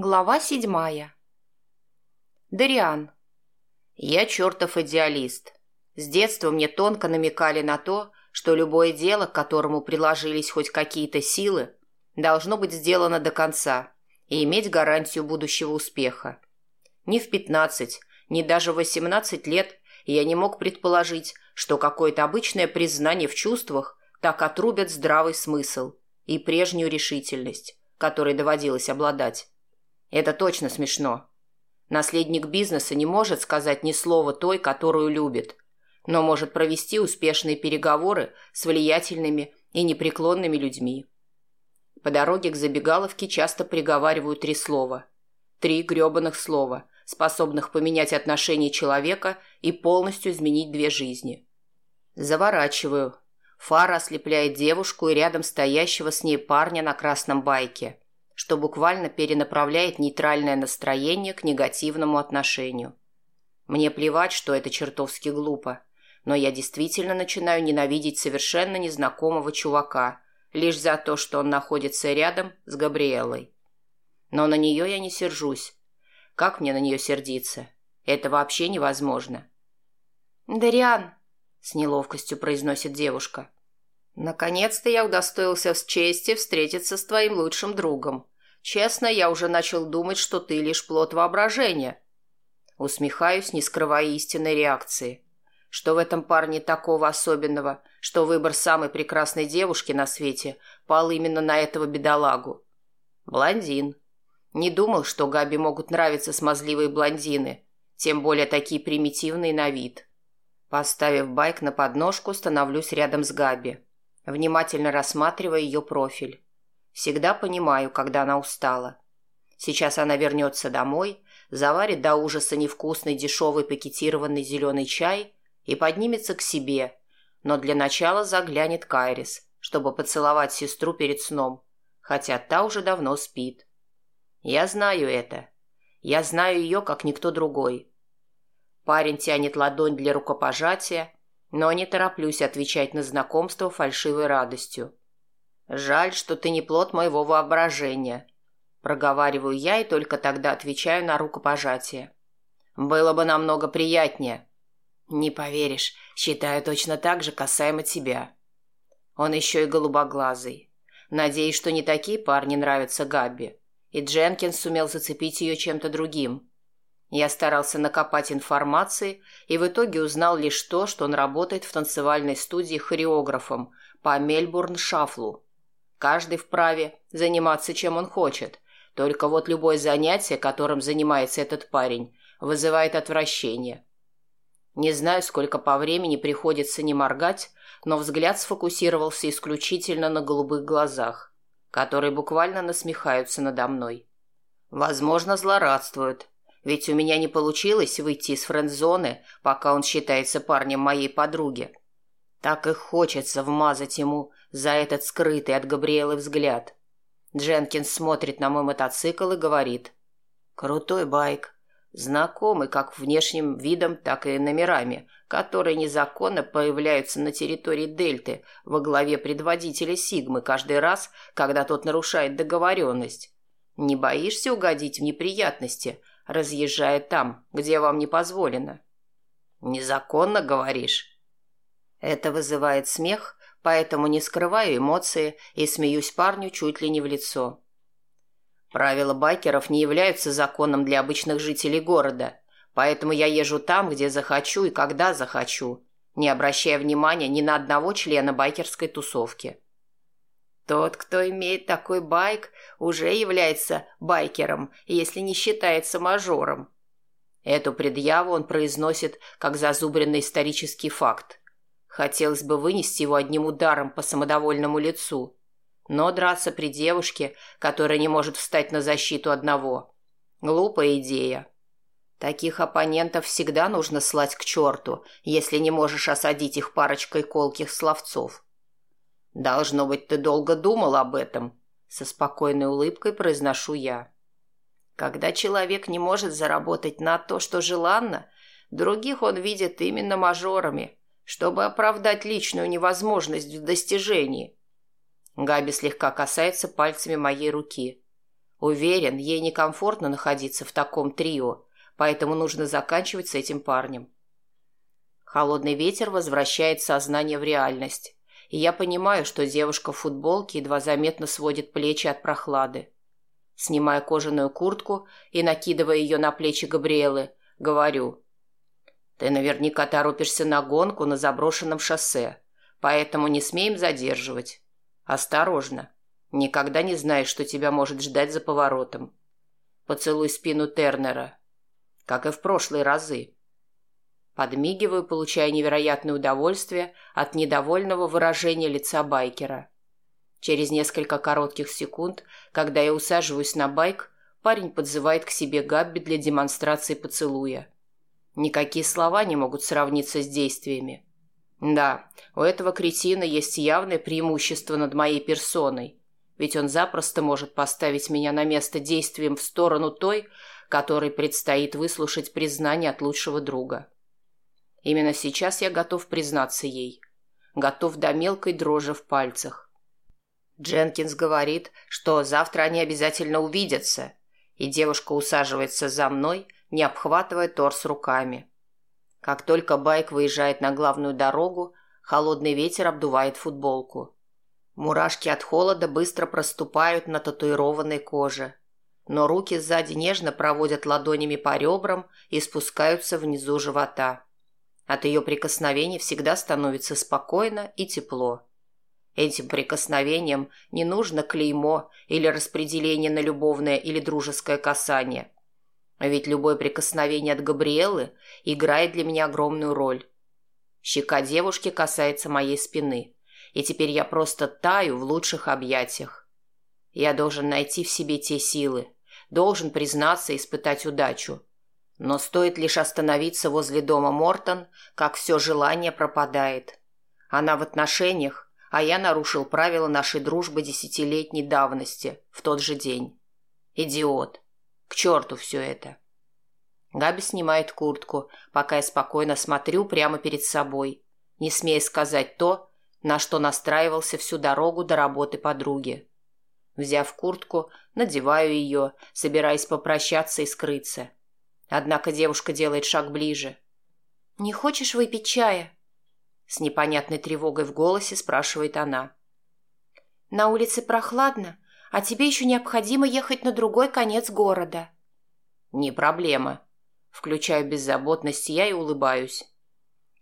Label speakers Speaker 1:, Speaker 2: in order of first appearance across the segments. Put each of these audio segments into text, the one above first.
Speaker 1: Глава седьмая. Дариан. Я чертов идеалист. С детства мне тонко намекали на то, что любое дело, к которому приложились хоть какие-то силы, должно быть сделано до конца и иметь гарантию будущего успеха. Ни в 15, ни даже в 18 лет я не мог предположить, что какое-то обычное признание в чувствах так отрубят здравый смысл и прежнюю решительность, которой доводилось обладать. Это точно смешно. Наследник бизнеса не может сказать ни слова той, которую любит, но может провести успешные переговоры с влиятельными и непреклонными людьми. По дороге к забегаловке часто приговаривают три слова. Три гребаных слова, способных поменять отношение человека и полностью изменить две жизни. Заворачиваю. Фара ослепляет девушку и рядом стоящего с ней парня на красном байке – что буквально перенаправляет нейтральное настроение к негативному отношению. Мне плевать, что это чертовски глупо, но я действительно начинаю ненавидеть совершенно незнакомого чувака лишь за то, что он находится рядом с Габриэлой. Но на нее я не сержусь. Как мне на нее сердиться? Это вообще невозможно.
Speaker 2: «Дариан», — с неловкостью произносит девушка, —
Speaker 1: Наконец-то я удостоился с чести встретиться с твоим лучшим другом. Честно, я уже начал думать, что ты лишь плод воображения. Усмехаюсь, не скрывая истинной реакции. Что в этом парне такого особенного, что выбор самой прекрасной девушки на свете пал именно на этого бедолагу? Блондин. Не думал, что Габи могут нравиться смазливые блондины, тем более такие примитивные на вид. Поставив байк на подножку, становлюсь рядом с Габи внимательно рассматривая ее профиль. Всегда понимаю, когда она устала. Сейчас она вернется домой, заварит до ужаса невкусный дешевый пакетированный зеленый чай и поднимется к себе, но для начала заглянет Кайрис, чтобы поцеловать сестру перед сном, хотя та уже давно спит. Я знаю это. Я знаю ее, как никто другой. Парень тянет ладонь для рукопожатия, но не тороплюсь отвечать на знакомство фальшивой радостью. «Жаль, что ты не плод моего воображения», – проговариваю я и только тогда отвечаю на рукопожатие. «Было бы намного приятнее». «Не поверишь, считаю точно так же касаемо тебя». Он еще и голубоглазый. Надеюсь, что не такие парни нравятся Габби. И Дженкинс сумел зацепить ее чем-то другим. Я старался накопать информации и в итоге узнал лишь то, что он работает в танцевальной студии хореографом по Мельбурн-Шафлу. Каждый вправе заниматься чем он хочет, только вот любое занятие, которым занимается этот парень, вызывает отвращение. Не знаю, сколько по времени приходится не моргать, но взгляд сфокусировался исключительно на голубых глазах, которые буквально насмехаются надо мной. Возможно, злорадствуют, ведь у меня не получилось выйти из френд-зоны, пока он считается парнем моей подруги. Так и хочется вмазать ему за этот скрытый от Габриэлы взгляд. Дженкинс смотрит на мой мотоцикл и говорит. «Крутой байк. Знакомый как внешним видом, так и номерами, которые незаконно появляются на территории Дельты во главе предводителя Сигмы каждый раз, когда тот нарушает договоренность. Не боишься угодить в неприятности, разъезжая там, где вам не позволено. Незаконно, говоришь? Это вызывает смех, поэтому не скрываю эмоции и смеюсь парню чуть ли не в лицо. Правила байкеров не являются законом для обычных жителей города, поэтому я езжу там, где захочу и когда захочу, не обращая внимания ни на одного члена байкерской тусовки. Тот, кто имеет такой байк, уже является байкером, если не считается мажором. Эту предъяву он произносит как зазубренный исторический факт. Хотелось бы вынести его одним ударом по самодовольному лицу. Но драться при девушке, которая не может встать на защиту одного – глупая идея. Таких оппонентов всегда нужно слать к черту, если не можешь осадить их парочкой колких словцов. «Должно быть, ты долго думал об этом», — со спокойной улыбкой произношу я. Когда человек не может заработать на то, что желанно, других он видит именно мажорами, чтобы оправдать личную невозможность в достижении. Габи слегка касается пальцами моей руки. Уверен, ей некомфортно находиться в таком трио, поэтому нужно заканчивать с этим парнем. Холодный ветер возвращает сознание в реальность, и я понимаю, что девушка в футболке едва заметно сводит плечи от прохлады. Снимая кожаную куртку и накидывая ее на плечи Габриэлы, говорю. «Ты наверняка торопишься на гонку на заброшенном шоссе, поэтому не смеем задерживать. Осторожно. Никогда не знаешь, что тебя может ждать за поворотом. Поцелуй спину Тернера. Как и в прошлые разы». Подмигиваю, получая невероятное удовольствие от недовольного выражения лица байкера. Через несколько коротких секунд, когда я усаживаюсь на байк, парень подзывает к себе Габби для демонстрации поцелуя. Никакие слова не могут сравниться с действиями. Да, у этого кретина есть явное преимущество над моей персоной, ведь он запросто может поставить меня на место действием в сторону той, которой предстоит выслушать признание от лучшего друга. Именно сейчас я готов признаться ей. Готов до мелкой дрожи в пальцах. Дженкинс говорит, что завтра они обязательно увидятся, и девушка усаживается за мной, не обхватывая торс руками. Как только байк выезжает на главную дорогу, холодный ветер обдувает футболку. Мурашки от холода быстро проступают на татуированной коже, но руки сзади нежно проводят ладонями по ребрам и спускаются внизу живота. От ее прикосновений всегда становится спокойно и тепло. Этим прикосновением не нужно клеймо или распределение на любовное или дружеское касание. Ведь любое прикосновение от Габриэлы играет для меня огромную роль. Щека девушки касается моей спины, и теперь я просто таю в лучших объятиях. Я должен найти в себе те силы, должен признаться и испытать удачу, но стоит лишь остановиться возле дома Мортон, как все желание пропадает. Она в отношениях, а я нарушил правила нашей дружбы десятилетней давности в тот же день. Идиот. К черту все это. Габи снимает куртку, пока я спокойно смотрю прямо перед собой, не смея сказать то, на что настраивался всю дорогу до работы подруги. Взяв куртку, надеваю ее, собираясь попрощаться и скрыться. Однако девушка делает шаг ближе. «Не хочешь выпить чая?» С непонятной тревогой в голосе спрашивает она. «На улице прохладно, а тебе еще необходимо ехать на другой конец города». «Не проблема». Включаю беззаботность я и улыбаюсь.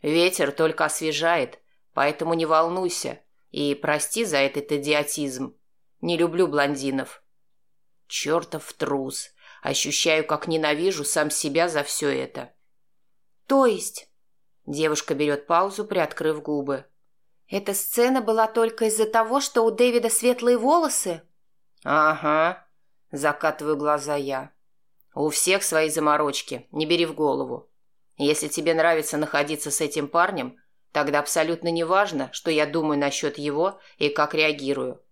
Speaker 1: «Ветер только освежает, поэтому не волнуйся и прости за этот идиотизм. Не люблю блондинов». «Чертов трус!» Ощущаю, как ненавижу сам себя за все это. То есть... Девушка берет паузу, приоткрыв губы. Эта сцена была только из-за того, что у Дэвида светлые волосы? Ага. Закатываю глаза я. У всех свои заморочки, не бери в голову. Если тебе нравится находиться с этим парнем, тогда абсолютно не важно, что я думаю насчет его и как реагирую.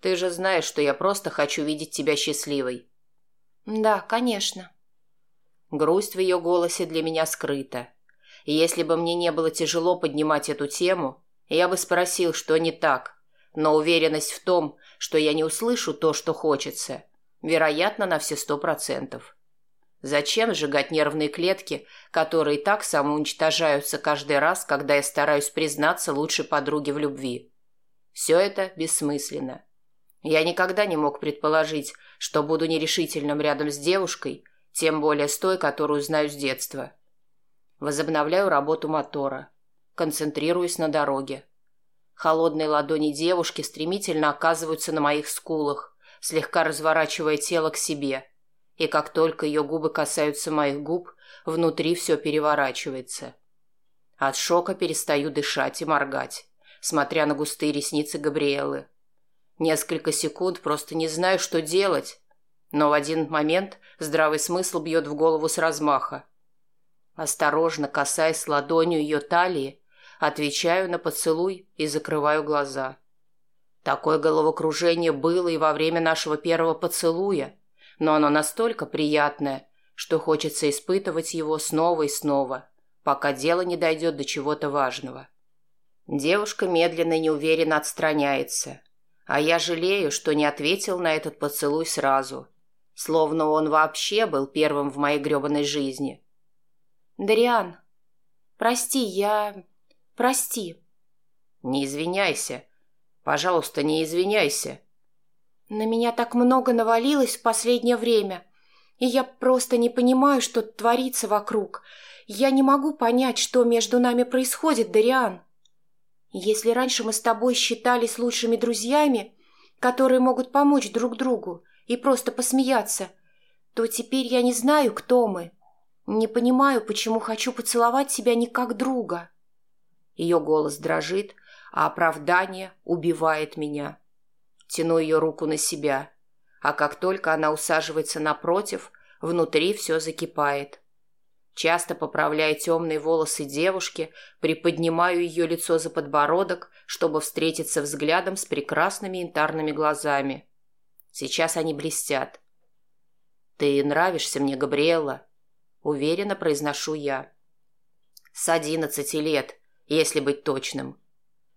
Speaker 1: Ты же знаешь, что я просто хочу видеть тебя счастливой. «Да, конечно». Грусть в ее голосе для меня скрыта. И если бы мне не было тяжело поднимать эту тему, я бы спросил, что не так. Но уверенность в том, что я не услышу то, что хочется, вероятно, на все сто процентов. Зачем сжигать нервные клетки, которые так самоуничтожаются каждый раз, когда я стараюсь признаться лучшей подруге в любви? Все это бессмысленно. Я никогда не мог предположить, что буду нерешительным рядом с девушкой, тем более с той, которую знаю с детства. Возобновляю работу мотора. Концентрируюсь на дороге. Холодные ладони девушки стремительно оказываются на моих скулах, слегка разворачивая тело к себе. И как только ее губы касаются моих губ, внутри все переворачивается. От шока перестаю дышать и моргать, смотря на густые ресницы Габриэлы. Несколько секунд просто не знаю, что делать. Но в один момент здравый смысл бьет в голову с размаха. Осторожно касаясь ладонью ее талии, отвечаю на поцелуй и закрываю глаза. Такое головокружение было и во время нашего первого поцелуя, но оно настолько приятное, что хочется испытывать его снова и снова, пока дело не дойдет до чего-то важного. Девушка медленно и неуверенно отстраняется – а я жалею, что не ответил на этот поцелуй сразу. Словно он вообще был первым в моей гребаной жизни.
Speaker 2: «Дариан, прости, я... прости».
Speaker 1: «Не извиняйся. Пожалуйста, не извиняйся».
Speaker 2: «На меня так много навалилось в последнее время, и я просто не понимаю, что творится вокруг. Я не могу понять, что между нами происходит, Дариан. Если раньше мы с тобой считались лучшими друзьями, которые могут помочь друг другу, и просто посмеяться, то теперь я не знаю, кто мы. Не понимаю, почему хочу поцеловать себя не как друга.
Speaker 1: Ее голос дрожит, а оправдание убивает меня. Тяну ее руку на себя, а как только она усаживается напротив, внутри все закипает. Часто поправляя темные волосы девушки, приподнимаю ее лицо за подбородок, чтобы встретиться взглядом с прекрасными янтарными глазами. Сейчас они блестят. «Ты нравишься мне, Габриэлла», — уверенно произношу я. «С одиннадцати лет, если быть точным».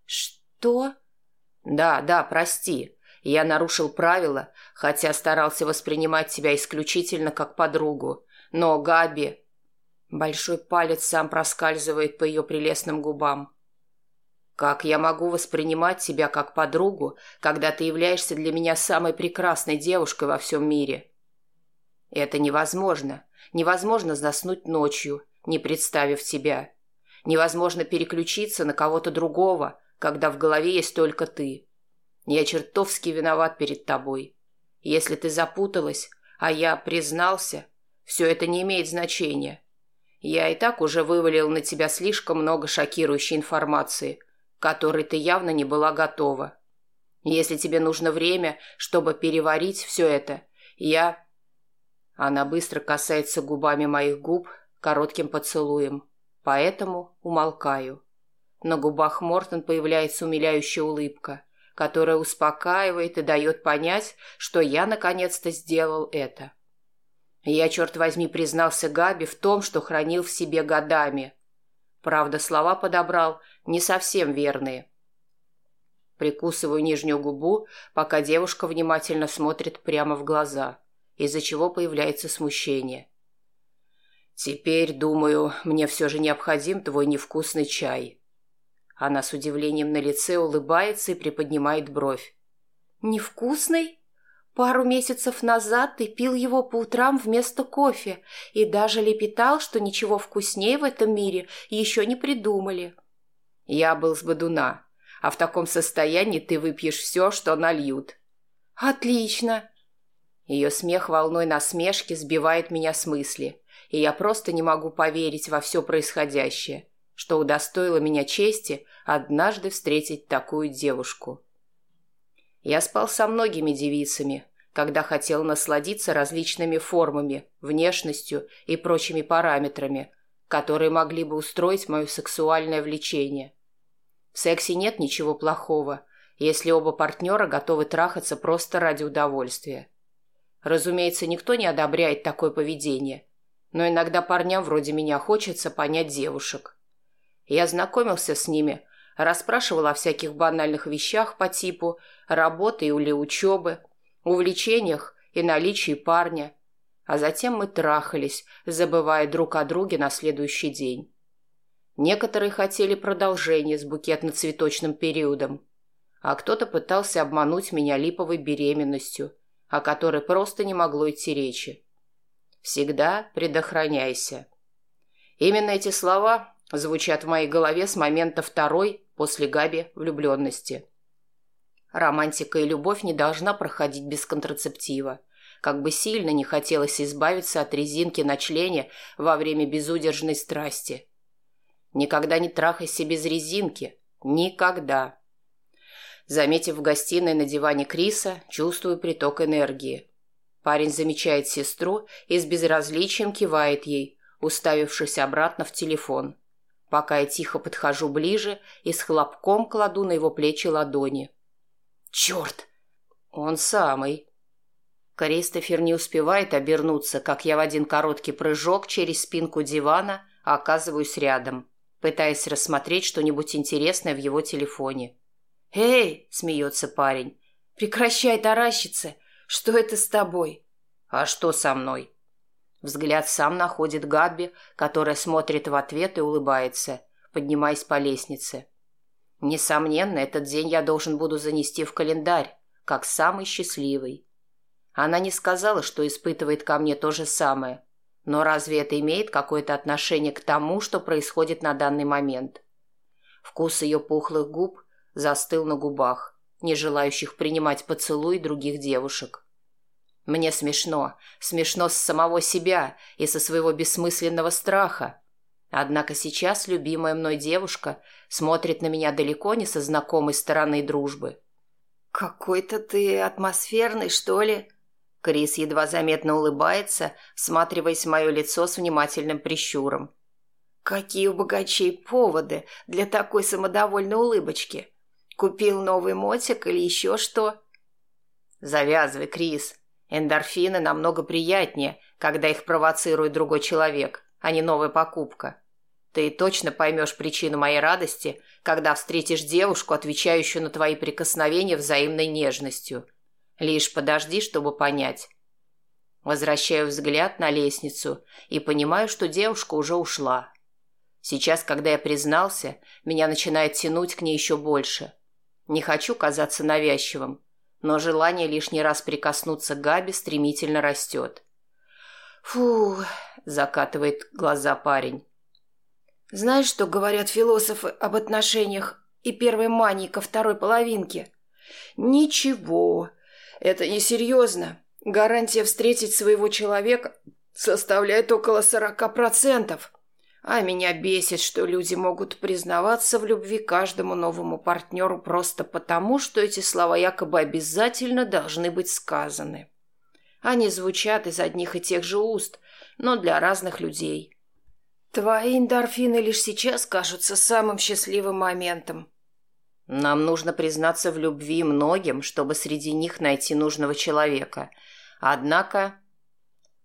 Speaker 2: «Что?»
Speaker 1: «Да, да, прости. Я нарушил правила, хотя старался воспринимать тебя исключительно как подругу. Но Габи...» Большой палец сам проскальзывает по ее прелестным губам. Как я могу воспринимать тебя как подругу, когда ты являешься для меня самой прекрасной девушкой во всем мире? Это невозможно. Невозможно заснуть ночью, не представив тебя. Невозможно переключиться на кого-то другого, когда в голове есть только ты. Я чертовски виноват перед тобой. Если ты запуталась, а я признался, все это не имеет значения. Я и так уже вывалил на тебя слишком много шокирующей информации – которой ты явно не была готова. Если тебе нужно время, чтобы переварить все это, я...» Она быстро касается губами моих губ коротким поцелуем, поэтому умолкаю. На губах Мортон появляется умиляющая улыбка, которая успокаивает и дает понять, что я наконец-то сделал это. Я, черт возьми, признался Габи в том, что хранил в себе годами. Правда, слова подобрал не совсем верные. Прикусываю нижнюю губу, пока девушка внимательно смотрит прямо в глаза, из-за чего появляется смущение. «Теперь, думаю, мне все же необходим твой невкусный чай». Она с удивлением на лице улыбается и приподнимает бровь.
Speaker 2: «Невкусный? Пару месяцев назад ты пил его по утрам вместо кофе и даже лепетал, что ничего вкуснее в этом мире еще не придумали».
Speaker 1: Я был с бодуна, а в таком состоянии ты выпьешь все, что нальют.
Speaker 2: Отлично.
Speaker 1: Ее смех волной насмешки сбивает меня с мысли, и я просто не могу поверить во все происходящее, что удостоило меня чести однажды встретить такую девушку. Я спал со многими девицами, когда хотел насладиться различными формами, внешностью и прочими параметрами, которые могли бы устроить мое сексуальное влечение. В сексе нет ничего плохого, если оба партнера готовы трахаться просто ради удовольствия. Разумеется, никто не одобряет такое поведение, но иногда парням вроде меня хочется понять девушек. Я знакомился с ними, расспрашивал о всяких банальных вещах по типу работы или учебы, увлечениях и наличии парня, а затем мы трахались, забывая друг о друге на следующий день. Некоторые хотели продолжение с букетно-цветочным периодом, а кто-то пытался обмануть меня липовой беременностью, о которой просто не могло идти речи. Всегда предохраняйся. Именно эти слова звучат в моей голове с момента второй после Габи влюбленности. Романтика и любовь не должна проходить без контрацептива. Как бы сильно не хотелось избавиться от резинки на члене во время безудержной страсти. Никогда не трахайся без резинки. Никогда. Заметив в гостиной на диване Криса, чувствую приток энергии. Парень замечает сестру и с безразличием кивает ей, уставившись обратно в телефон. Пока я тихо подхожу ближе и с хлопком кладу на его плечи ладони. «Черт! Он самый!» Кристофер не успевает обернуться, как я в один короткий прыжок через спинку дивана оказываюсь рядом пытаясь рассмотреть что-нибудь интересное в его телефоне.
Speaker 2: «Эй!» – смеется парень. «Прекращай таращиться! Что это с тобой?»
Speaker 1: «А что со мной?» Взгляд сам находит Габби, которая смотрит в ответ и улыбается, поднимаясь по лестнице. Несомненно, этот день я должен буду занести в календарь, как самый счастливый. Она не сказала, что испытывает ко мне то же самое, но разве это имеет какое-то отношение к тому, что происходит на данный момент? Вкус ее пухлых губ застыл на губах, не желающих принимать поцелуй других девушек. Мне смешно, смешно с самого себя и со своего бессмысленного страха. Однако сейчас любимая мной девушка смотрит на меня далеко не со знакомой стороны дружбы. «Какой-то ты атмосферный, что ли?» Крис едва заметно улыбается, всматриваясь в мое лицо с внимательным прищуром. «Какие у богачей поводы для такой самодовольной улыбочки? Купил новый мотик или еще что?» «Завязывай, Крис. Эндорфины намного приятнее, когда их провоцирует другой человек, а не новая покупка. Ты точно поймешь причину моей радости, когда встретишь девушку, отвечающую на твои прикосновения взаимной нежностью. Лишь подожди, чтобы понять. Возвращаю взгляд на лестницу и понимаю, что девушка уже ушла. Сейчас, когда я признался, меня начинает тянуть к ней еще больше. Не хочу казаться навязчивым, но желание лишний раз прикоснуться к Габи стремительно растет. «Фу!» – закатывает глаза парень. «Знаешь, что говорят философы об отношениях и первой мании ко второй половинке?» «Ничего, это несерьезно. Гарантия встретить своего человека составляет около сорока процентов. А меня бесит, что люди могут признаваться в любви каждому новому партнеру просто потому, что эти слова якобы обязательно должны быть сказаны. Они звучат из одних и тех же уст, но для разных людей. Твои эндорфины лишь сейчас кажутся самым счастливым моментом. Нам нужно признаться в любви многим, чтобы среди них найти нужного человека. Однако...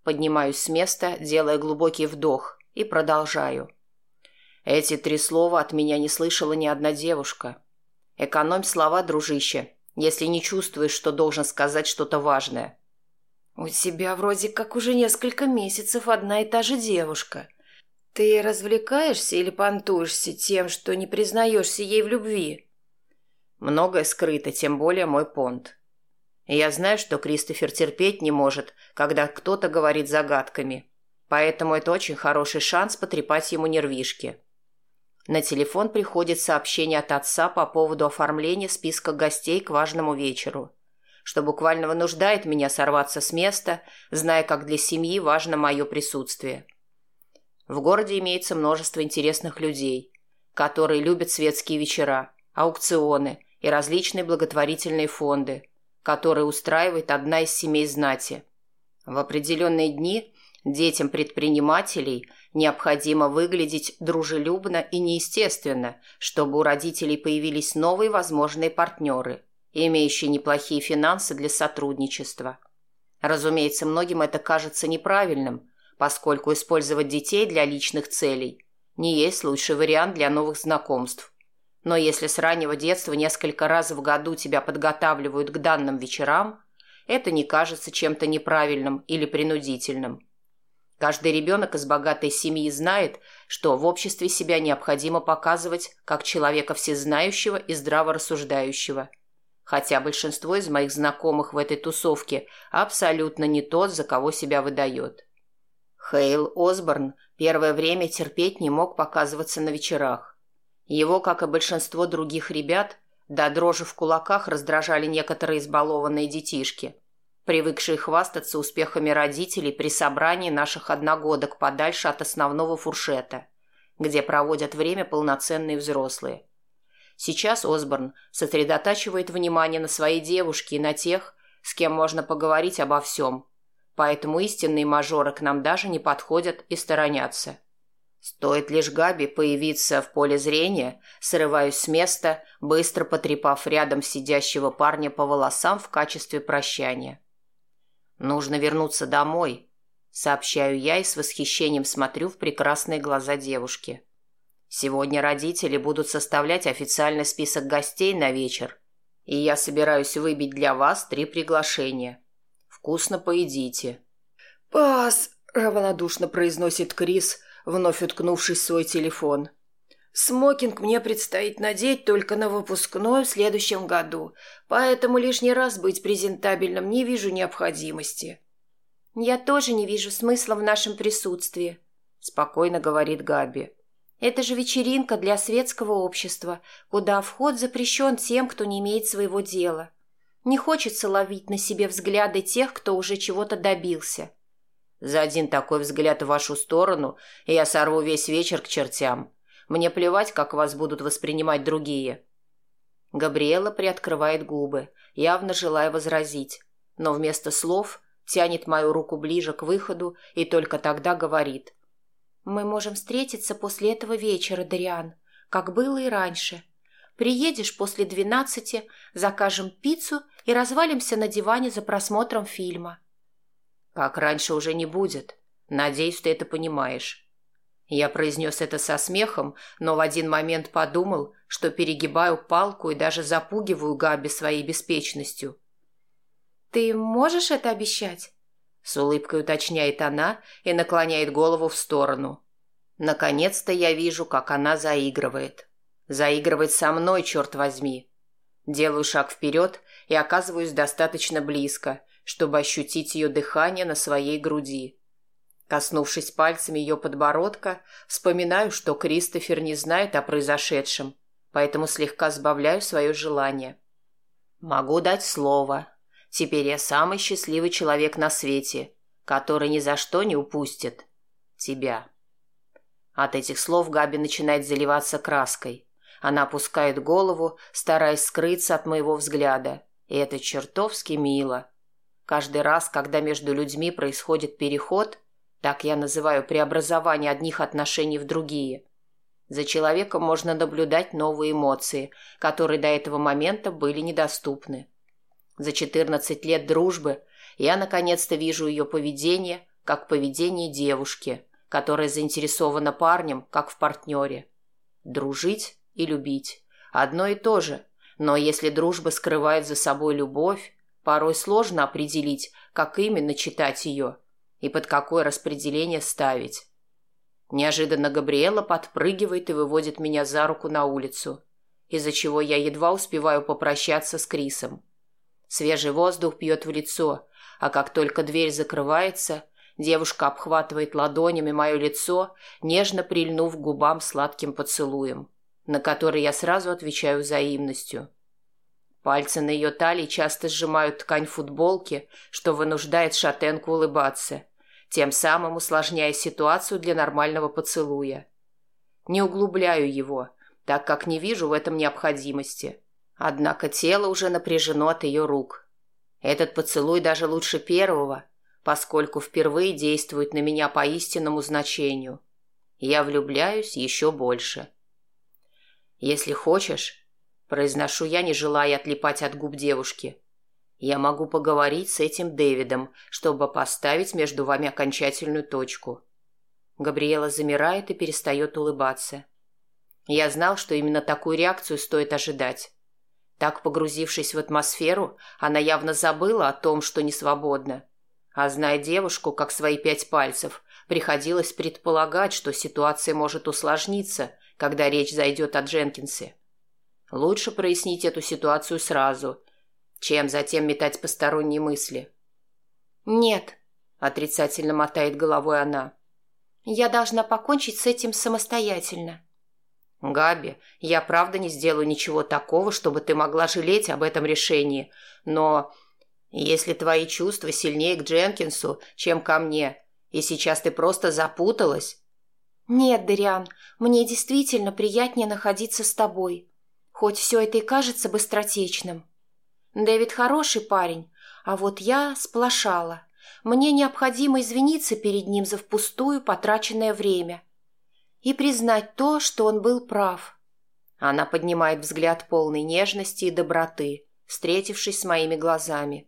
Speaker 1: Поднимаюсь с места, делая глубокий вдох – и продолжаю. Эти три слова от меня не слышала ни одна девушка. Экономь слова, дружище, если не чувствуешь, что должен сказать что-то важное. У тебя вроде как уже несколько месяцев одна и та же девушка. Ты развлекаешься или понтуешься тем, что не признаешься ей в любви? Многое скрыто, тем более мой понт. я знаю, что Кристофер терпеть не может, когда кто-то говорит загадками. Поэтому это очень хороший шанс потрепать ему нервишки. На телефон приходит сообщение от отца по поводу оформления списка гостей к важному вечеру, что буквально вынуждает меня сорваться с места, зная, как для семьи важно мое присутствие. В городе имеется множество интересных людей, которые любят светские вечера, аукционы и различные благотворительные фонды, которые устраивает одна из семей знати. В определенные дни Детям предпринимателей необходимо выглядеть дружелюбно и неестественно, чтобы у родителей появились новые возможные партнеры, имеющие неплохие финансы для сотрудничества. Разумеется, многим это кажется неправильным, поскольку использовать детей для личных целей не есть лучший вариант для новых знакомств. Но если с раннего детства несколько раз в году тебя подготавливают к данным вечерам, это не кажется чем-то неправильным или принудительным. Каждый ребенок из богатой семьи знает, что в обществе себя необходимо показывать как человека всезнающего и здраво рассуждающего. Хотя большинство из моих знакомых в этой тусовке абсолютно не тот, за кого себя выдает. Хейл Осборн первое время терпеть не мог показываться на вечерах. Его, как и большинство других ребят, до дрожи в кулаках раздражали некоторые избалованные детишки – привыкшие хвастаться успехами родителей при собрании наших одногодок подальше от основного фуршета, где проводят время полноценные взрослые. Сейчас Осборн сосредотачивает внимание на своей девушке и на тех, с кем можно поговорить обо всем, поэтому истинные мажоры к нам даже не подходят и сторонятся. Стоит лишь Габи появиться в поле зрения, срываюсь с места, быстро потрепав рядом сидящего парня по волосам в качестве прощания. «Нужно вернуться домой», — сообщаю я и с восхищением смотрю в прекрасные глаза девушки. «Сегодня родители будут составлять официальный список гостей на вечер, и я собираюсь выбить для вас три приглашения. Вкусно поедите. «Пас!» – равнодушно произносит Крис, вновь уткнувшись в свой телефон. «Смокинг мне предстоит надеть только на выпускной в следующем году, поэтому лишний раз быть презентабельным не вижу необходимости».
Speaker 2: «Я тоже не вижу смысла в нашем присутствии», – спокойно говорит Габи. «Это же вечеринка для светского общества, куда вход запрещен тем, кто не имеет своего дела. Не хочется ловить на себе взгляды тех, кто уже чего-то добился».
Speaker 1: За один такой взгляд в вашу сторону я сорву весь вечер к чертям. Мне плевать, как вас будут воспринимать другие». Габриэла приоткрывает губы, явно желая возразить, но вместо слов тянет мою руку ближе к выходу и только тогда говорит.
Speaker 2: «Мы можем встретиться после этого вечера, Дариан, как было и раньше. Приедешь после двенадцати, закажем пиццу и развалимся на диване за просмотром фильма.
Speaker 1: Как раньше уже не будет. Надеюсь, ты это понимаешь. Я произнес это со смехом, но в один момент подумал, что перегибаю палку и даже запугиваю Габи своей беспечностью.
Speaker 2: «Ты можешь это обещать?»
Speaker 1: С улыбкой уточняет она и наклоняет голову в сторону. Наконец-то я вижу, как она заигрывает. Заигрывает со мной, черт возьми. Делаю шаг вперед и оказываюсь достаточно близко, чтобы ощутить ее дыхание на своей груди. Коснувшись пальцами ее подбородка, вспоминаю, что Кристофер не знает о произошедшем, поэтому слегка сбавляю свое желание. Могу дать слово. Теперь я самый счастливый человек на свете, который ни за что не упустит тебя. От этих слов Габи начинает заливаться краской. Она опускает голову, стараясь скрыться от моего взгляда, и это чертовски мило. Каждый раз, когда между людьми происходит переход, так я называю преобразование одних отношений в другие, за человеком можно наблюдать новые эмоции, которые до этого момента были недоступны. За 14 лет дружбы я наконец-то вижу ее поведение как поведение девушки, которая заинтересована парнем, как в партнере. Дружить и любить – одно и то же, но если дружба скрывает за собой любовь, Порой сложно определить, как именно читать ее и под какое распределение ставить. Неожиданно Габриэла подпрыгивает и выводит меня за руку на улицу, из-за чего я едва успеваю попрощаться с Крисом. Свежий воздух пьет в лицо, а как только дверь закрывается, девушка обхватывает ладонями мое лицо, нежно прильнув губам сладким поцелуем, на который я сразу отвечаю взаимностью. Пальцы на ее талии часто сжимают ткань футболки, что вынуждает шатенку улыбаться, тем самым усложняя ситуацию для нормального поцелуя. Не углубляю его, так как не вижу в этом необходимости. Однако тело уже напряжено от ее рук. Этот поцелуй даже лучше первого, поскольку впервые действует на меня по истинному значению. Я влюбляюсь еще больше. Если хочешь, Произношу я, не желая отлипать от губ девушки. Я могу поговорить с этим Дэвидом, чтобы поставить между вами окончательную точку. Габриэла замирает и перестает улыбаться. Я знал, что именно такую реакцию стоит ожидать. Так погрузившись в атмосферу, она явно забыла о том, что не свободна. А зная девушку, как свои пять пальцев, приходилось предполагать, что ситуация может усложниться, когда речь зайдет о Дженкинсе. Лучше прояснить эту ситуацию сразу, чем затем метать посторонние мысли.
Speaker 2: «Нет», —
Speaker 1: отрицательно мотает головой она.
Speaker 2: «Я должна покончить с этим самостоятельно».
Speaker 1: «Габи, я правда не сделаю ничего такого, чтобы ты могла жалеть об этом решении, но если твои чувства сильнее к Дженкинсу, чем ко мне, и сейчас ты просто запуталась...»
Speaker 2: «Нет, Дариан, мне действительно приятнее находиться с тобой хоть все это и кажется быстротечным. Дэвид хороший парень, а вот я сплошала. Мне необходимо извиниться перед ним за впустую потраченное время и признать то, что он был прав.
Speaker 1: Она поднимает взгляд полной нежности и доброты, встретившись с моими глазами.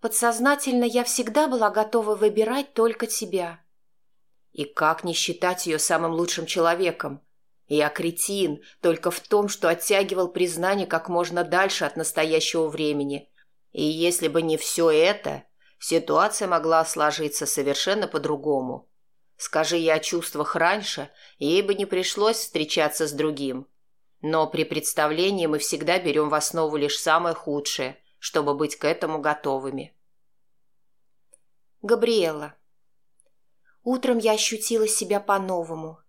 Speaker 2: Подсознательно я всегда была готова выбирать только тебя.
Speaker 1: И как не считать ее самым лучшим человеком? Я кретин только в том, что оттягивал признание как можно дальше от настоящего времени. И если бы не все это, ситуация могла сложиться совершенно по-другому. Скажи я о чувствах раньше, ей бы не пришлось встречаться с другим. Но при представлении мы всегда берем в основу лишь самое худшее, чтобы быть к этому готовыми.
Speaker 2: Габриэла. Утром я ощутила себя по-новому.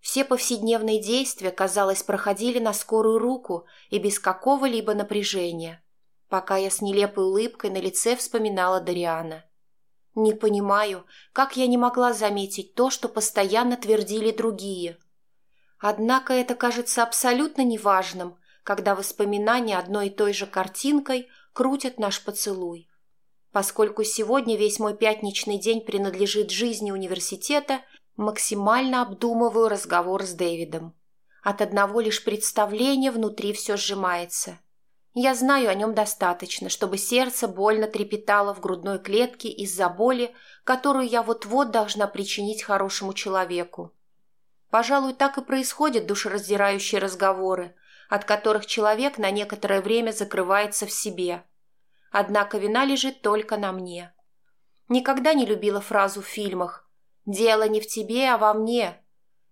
Speaker 2: Все повседневные действия, казалось, проходили на скорую руку и без какого-либо напряжения, пока я с нелепой улыбкой на лице вспоминала Дариана. Не понимаю, как я не могла заметить то, что постоянно твердили другие. Однако это кажется абсолютно неважным, когда воспоминания одной и той же картинкой крутят наш поцелуй. Поскольку сегодня весь мой пятничный день принадлежит жизни университета, максимально обдумываю разговор с Дэвидом. От одного лишь представления внутри все сжимается. Я знаю о нем достаточно, чтобы сердце больно трепетало в грудной клетке из-за боли, которую я вот-вот должна причинить хорошему человеку. Пожалуй, так и происходят душераздирающие разговоры, от которых человек на некоторое время закрывается в себе. Однако вина лежит только на мне. Никогда не любила фразу в фильмах «Дело не в тебе, а во мне».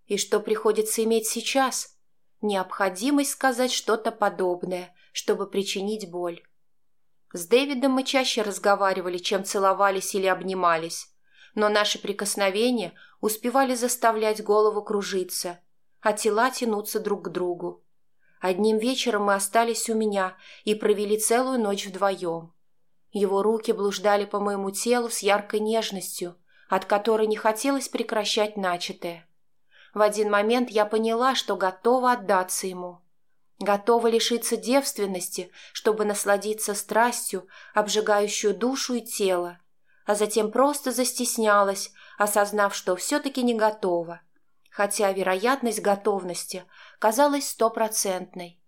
Speaker 2: И что приходится иметь сейчас? Необходимость сказать что-то подобное, чтобы причинить боль. С Дэвидом мы чаще разговаривали, чем целовались или обнимались, но наши прикосновения успевали заставлять голову кружиться, а тела тянуться друг к другу. Одним вечером мы остались у меня и провели целую ночь вдвоем. Его руки блуждали по моему телу с яркой нежностью, от которой не хотелось прекращать начатое. В один момент я поняла, что готова отдаться ему – готова лишиться девственности, чтобы насладиться страстью, обжигающую душу и тело, а затем просто застеснялась, осознав, что все-таки не готова, хотя вероятность готовности казалась стопроцентной.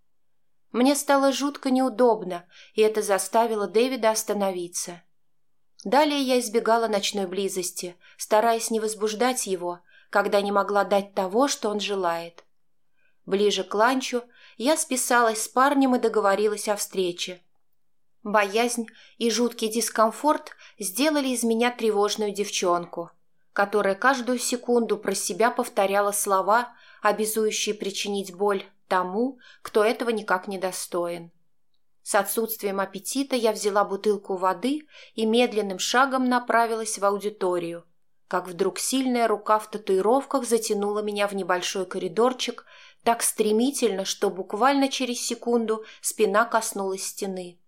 Speaker 2: Мне стало жутко неудобно, и это заставило Дэвида остановиться. Далее я избегала ночной близости, стараясь не возбуждать его, когда не могла дать того, что он желает. Ближе к ланчу я списалась с парнем и договорилась о встрече. Боязнь и жуткий дискомфорт сделали из меня тревожную девчонку, которая каждую секунду про себя повторяла слова, обязующие причинить боль тому, кто этого никак не достоин. С отсутствием аппетита я взяла бутылку воды и медленным шагом направилась в аудиторию, как вдруг сильная рука в татуировках затянула меня в небольшой коридорчик так стремительно, что буквально через секунду спина коснулась стены.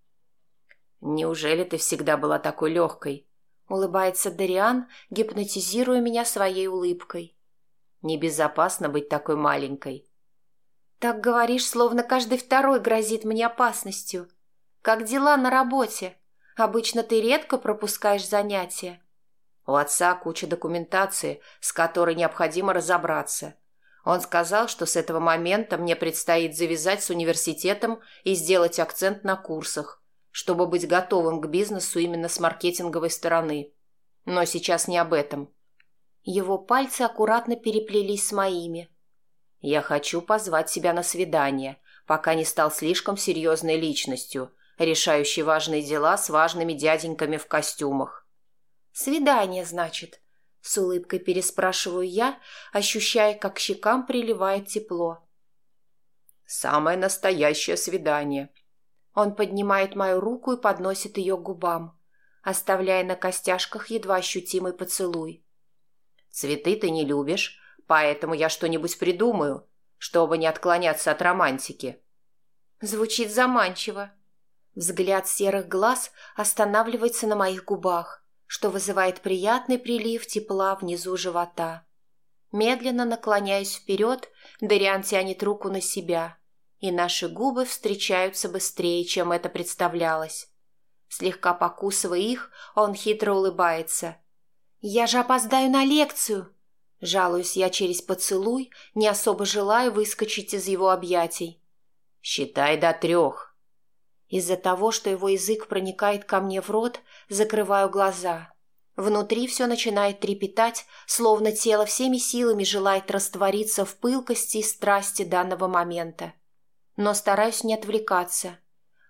Speaker 1: «Неужели ты всегда была такой легкой?»
Speaker 2: — улыбается Дариан, гипнотизируя меня своей улыбкой.
Speaker 1: «Небезопасно быть такой маленькой».
Speaker 2: «Так говоришь, словно каждый второй грозит мне опасностью. Как дела на работе? Обычно ты редко пропускаешь занятия».
Speaker 1: «У отца куча документации, с которой необходимо разобраться. Он сказал, что с этого момента мне предстоит завязать с университетом и сделать акцент на курсах, чтобы быть готовым к бизнесу именно с маркетинговой стороны. Но сейчас не об этом.
Speaker 2: Его пальцы аккуратно переплелись с моими.
Speaker 1: Я хочу позвать себя на свидание, пока не стал слишком серьезной личностью, решающей важные дела с важными дяденьками в костюмах.
Speaker 2: «Свидание, значит?» С улыбкой переспрашиваю я, ощущая, как щекам приливает тепло.
Speaker 1: «Самое настоящее свидание».
Speaker 2: Он поднимает мою руку и подносит ее к губам, оставляя на костяшках едва ощутимый поцелуй.
Speaker 1: «Цветы ты не любишь, поэтому я что-нибудь придумаю, чтобы не отклоняться от романтики».
Speaker 2: Звучит заманчиво. Взгляд серых глаз останавливается на моих губах что вызывает приятный прилив тепла внизу живота. Медленно наклоняясь вперед, Дариан тянет руку на себя, и наши губы встречаются быстрее, чем это представлялось. Слегка покусывая их, он хитро улыбается. «Я же опоздаю на лекцию!» Жалуюсь я через поцелуй, не особо желая выскочить из его объятий.
Speaker 1: «Считай до трех»,
Speaker 2: из-за того, что его язык проникает ко мне в рот, закрываю глаза. Внутри все начинает трепетать, словно тело всеми силами желает раствориться в пылкости и страсти данного момента. Но стараюсь не отвлекаться.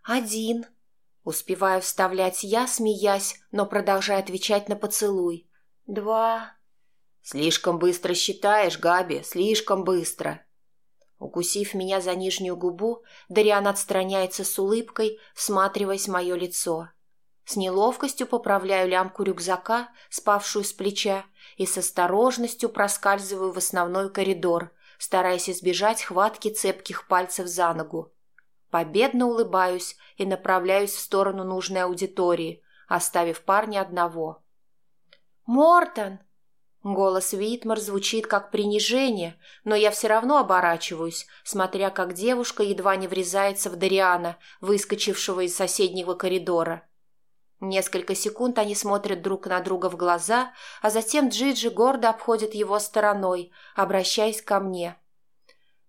Speaker 2: «Один», — Успеваю вставлять я, смеясь, но продолжаю отвечать на поцелуй. «Два...»
Speaker 1: «Слишком быстро считаешь, Габи, слишком быстро».
Speaker 2: Укусив меня за нижнюю губу, Дариан отстраняется с улыбкой, всматриваясь в мое лицо. С неловкостью поправляю лямку рюкзака, спавшую с плеча, и с осторожностью проскальзываю в основной коридор, стараясь избежать хватки цепких пальцев за ногу. Победно улыбаюсь и направляюсь в сторону нужной аудитории, оставив парня одного. «Мортон!» Голос Витмар звучит как принижение, но я все равно оборачиваюсь, смотря как девушка едва не врезается в Дариана, выскочившего из соседнего коридора. Несколько секунд они смотрят друг на друга в глаза, а затем Джиджи гордо обходит его стороной, обращаясь ко мне.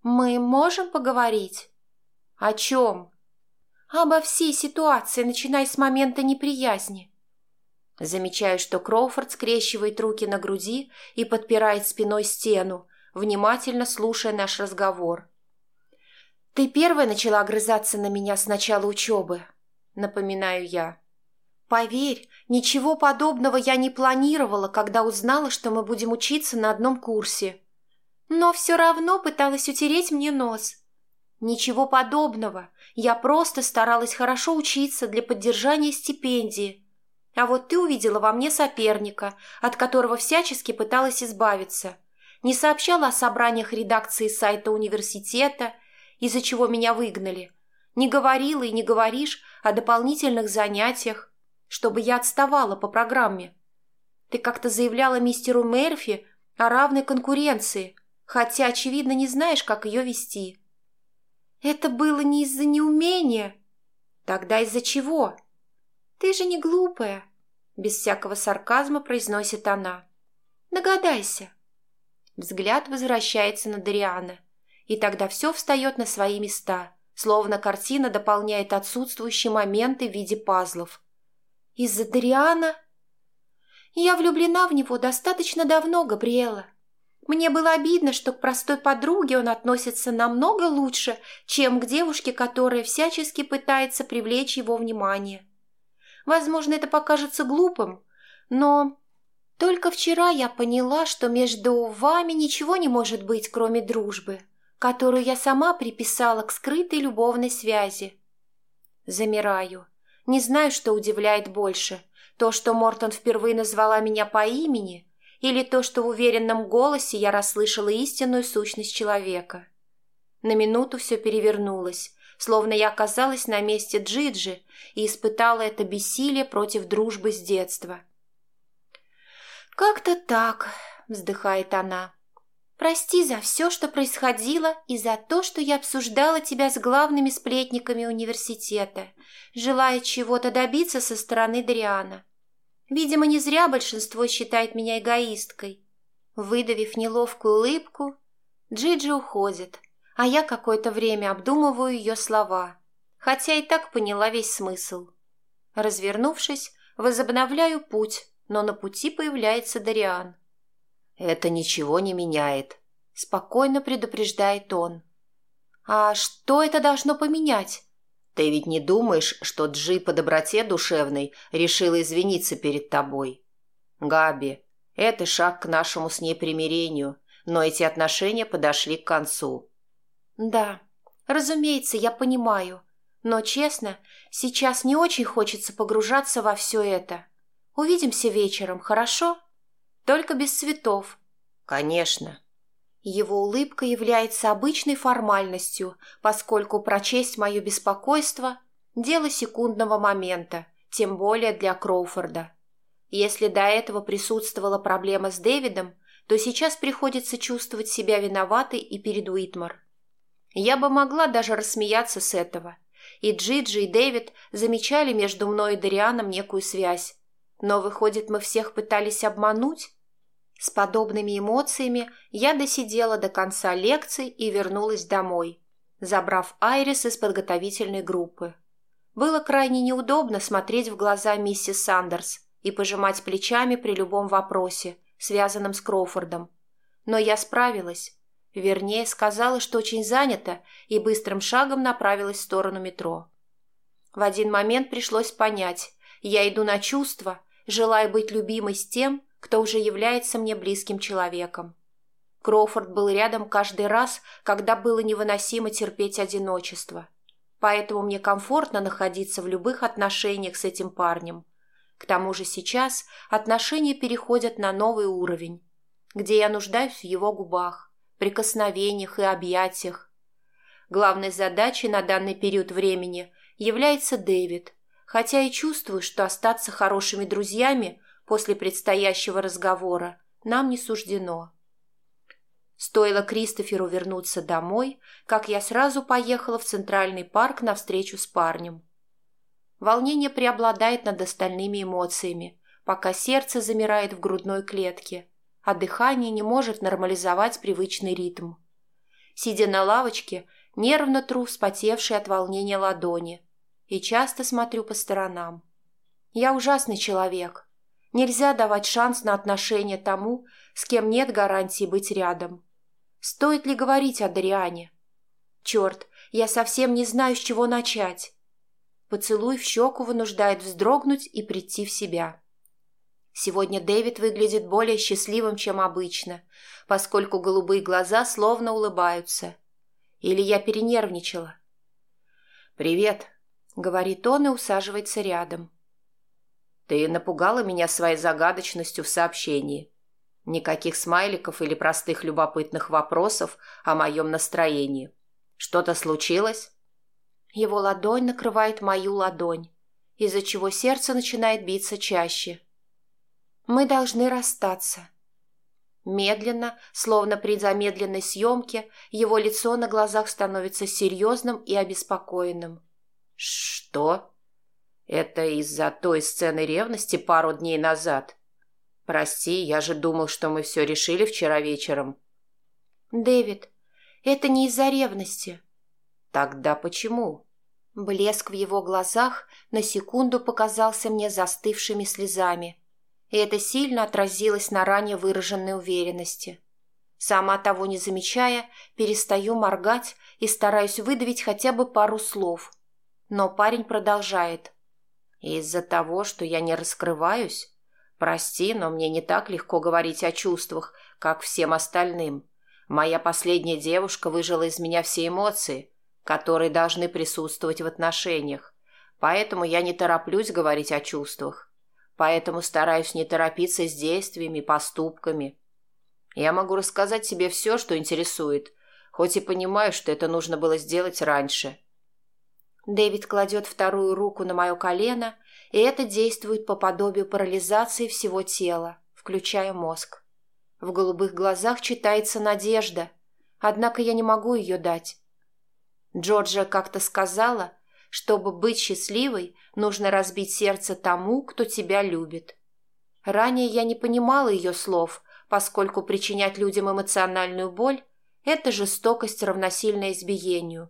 Speaker 2: «Мы можем поговорить?» «О чем?» «Обо всей ситуации, начиная с момента неприязни». Замечаю, что Кроуфорд скрещивает руки на груди и подпирает спиной стену, внимательно слушая наш разговор. «Ты первая начала огрызаться на меня с начала учебы», — напоминаю я. «Поверь, ничего подобного я не планировала, когда узнала, что мы будем учиться на одном курсе. Но все равно пыталась утереть мне нос. Ничего подобного. Я просто старалась хорошо учиться для поддержания стипендии. А вот ты увидела во мне соперника, от которого всячески пыталась избавиться. Не сообщала о собраниях редакции сайта университета, из-за чего меня выгнали. Не говорила и не говоришь о дополнительных занятиях, чтобы я отставала по программе. Ты как-то заявляла мистеру Мерфи о равной конкуренции, хотя, очевидно, не знаешь, как ее вести. Это было не из-за неумения. Тогда из-за чего? Ты же не глупая, без всякого сарказма произносит она. Догадайся. Взгляд возвращается на Дариана, и тогда все встает на свои места, словно картина дополняет отсутствующие моменты в виде пазлов. Из-за Дариана? Я влюблена в него достаточно давно, Габриэла. Мне было обидно, что к простой подруге он относится намного лучше, чем к девушке, которая всячески пытается привлечь его внимание. Возможно, это покажется глупым, но только вчера я поняла, что между вами ничего не может быть, кроме дружбы, которую я сама приписала к скрытой любовной связи. Замираю. Не знаю, что удивляет больше. То, что Мортон впервые назвала меня по имени – или то, что в уверенном голосе я расслышала истинную сущность человека. На минуту все перевернулось, словно я оказалась на месте Джиджи и испытала это бессилие против дружбы с детства. «Как-то так», — вздыхает она. «Прости за все, что происходило, и за то, что я обсуждала тебя с главными сплетниками университета, желая чего-то добиться со стороны Дриана. Видимо, не зря большинство считает меня эгоисткой. Выдавив неловкую улыбку, Джиджи уходит, а я какое-то время обдумываю ее слова, хотя и так поняла весь смысл. Развернувшись, возобновляю путь, но на пути появляется Дариан.
Speaker 1: «Это ничего не меняет», —
Speaker 2: спокойно предупреждает он. «А что это должно поменять?»
Speaker 1: Ты ведь не думаешь, что Джи по доброте душевной решила извиниться перед тобой? Габи, это шаг к нашему с ней примирению, но эти отношения подошли к концу.
Speaker 2: Да, разумеется, я понимаю. Но, честно, сейчас не очень хочется погружаться во все это. Увидимся вечером, хорошо? Только без цветов.
Speaker 1: Конечно.
Speaker 2: Его улыбка является обычной формальностью, поскольку прочесть мое беспокойство – дело секундного момента, тем более для Кроуфорда. Если до этого присутствовала проблема с Дэвидом, то сейчас приходится чувствовать себя виноватой и перед Уитмар. Я бы могла даже рассмеяться с этого. И Джиджи, и Дэвид замечали между мной и Дарианом некую связь. Но, выходит, мы всех пытались обмануть? С подобными эмоциями я досидела до конца лекции и вернулась домой, забрав Айрис из подготовительной группы. Было крайне неудобно смотреть в глаза миссис Сандерс и пожимать плечами при любом вопросе, связанном с Кроуфордом. Но я справилась. Вернее, сказала, что очень занята, и быстрым шагом направилась в сторону метро. В один момент пришлось понять, я иду на чувства, желая быть любимой с тем, кто уже является мне близким человеком. Кроуфорд был рядом каждый раз, когда было невыносимо терпеть одиночество. Поэтому мне комфортно находиться в любых отношениях с этим парнем. К тому же сейчас отношения переходят на новый уровень, где я нуждаюсь в его губах, прикосновениях и объятиях. Главной задачей на данный период времени является Дэвид, хотя и чувствую, что остаться хорошими друзьями после предстоящего разговора нам не суждено. Стоило Кристоферу вернуться домой, как я сразу поехала в Центральный парк на встречу с парнем. Волнение преобладает над остальными эмоциями, пока сердце замирает в грудной клетке, а дыхание не может нормализовать привычный ритм. Сидя на лавочке, нервно тру вспотевшие от волнения ладони и часто смотрю по сторонам. Я ужасный человек. Нельзя давать шанс на отношения тому, с кем нет гарантии быть рядом. Стоит ли говорить о Дариане? Черт, я совсем не знаю, с чего начать. Поцелуй в щеку вынуждает вздрогнуть и прийти в себя. Сегодня Дэвид выглядит более счастливым, чем обычно, поскольку голубые глаза словно улыбаются. Или я перенервничала? «Привет», — говорит он и усаживается рядом. «Ты напугала меня своей загадочностью в сообщении. Никаких смайликов или простых любопытных вопросов о моем настроении. Что-то случилось?» Его ладонь накрывает мою ладонь, из-за чего сердце начинает биться чаще. «Мы должны расстаться». Медленно, словно при замедленной съемке, его лицо на глазах становится серьезным и обеспокоенным. «Что?» «Это из-за той сцены ревности пару дней назад?» «Прости, я же думал, что мы все решили вчера вечером». «Дэвид, это не из-за ревности».
Speaker 1: «Тогда почему?»
Speaker 2: Блеск в его глазах на секунду показался мне застывшими слезами, и это сильно отразилось на ранее выраженной уверенности. Сама того не замечая, перестаю моргать и стараюсь выдавить хотя бы пару слов. Но парень продолжает. «Из-за того, что я не раскрываюсь? Прости, но мне не так легко говорить о чувствах, как всем остальным. Моя последняя девушка выжила из меня все эмоции, которые должны присутствовать в отношениях. Поэтому я не тороплюсь говорить о чувствах. Поэтому стараюсь не торопиться с действиями, поступками. Я могу рассказать тебе все, что интересует, хоть и понимаю, что это нужно было сделать раньше. Дэвид кладет вторую руку на мое колено и это действует по подобию парализации всего тела, включая мозг. В голубых глазах читается надежда, однако я не могу ее дать. Джорджа как-то сказала, чтобы быть счастливой, нужно разбить сердце тому, кто тебя любит. Ранее я не понимала ее слов, поскольку причинять людям эмоциональную боль – это жестокость, равносильная избиению.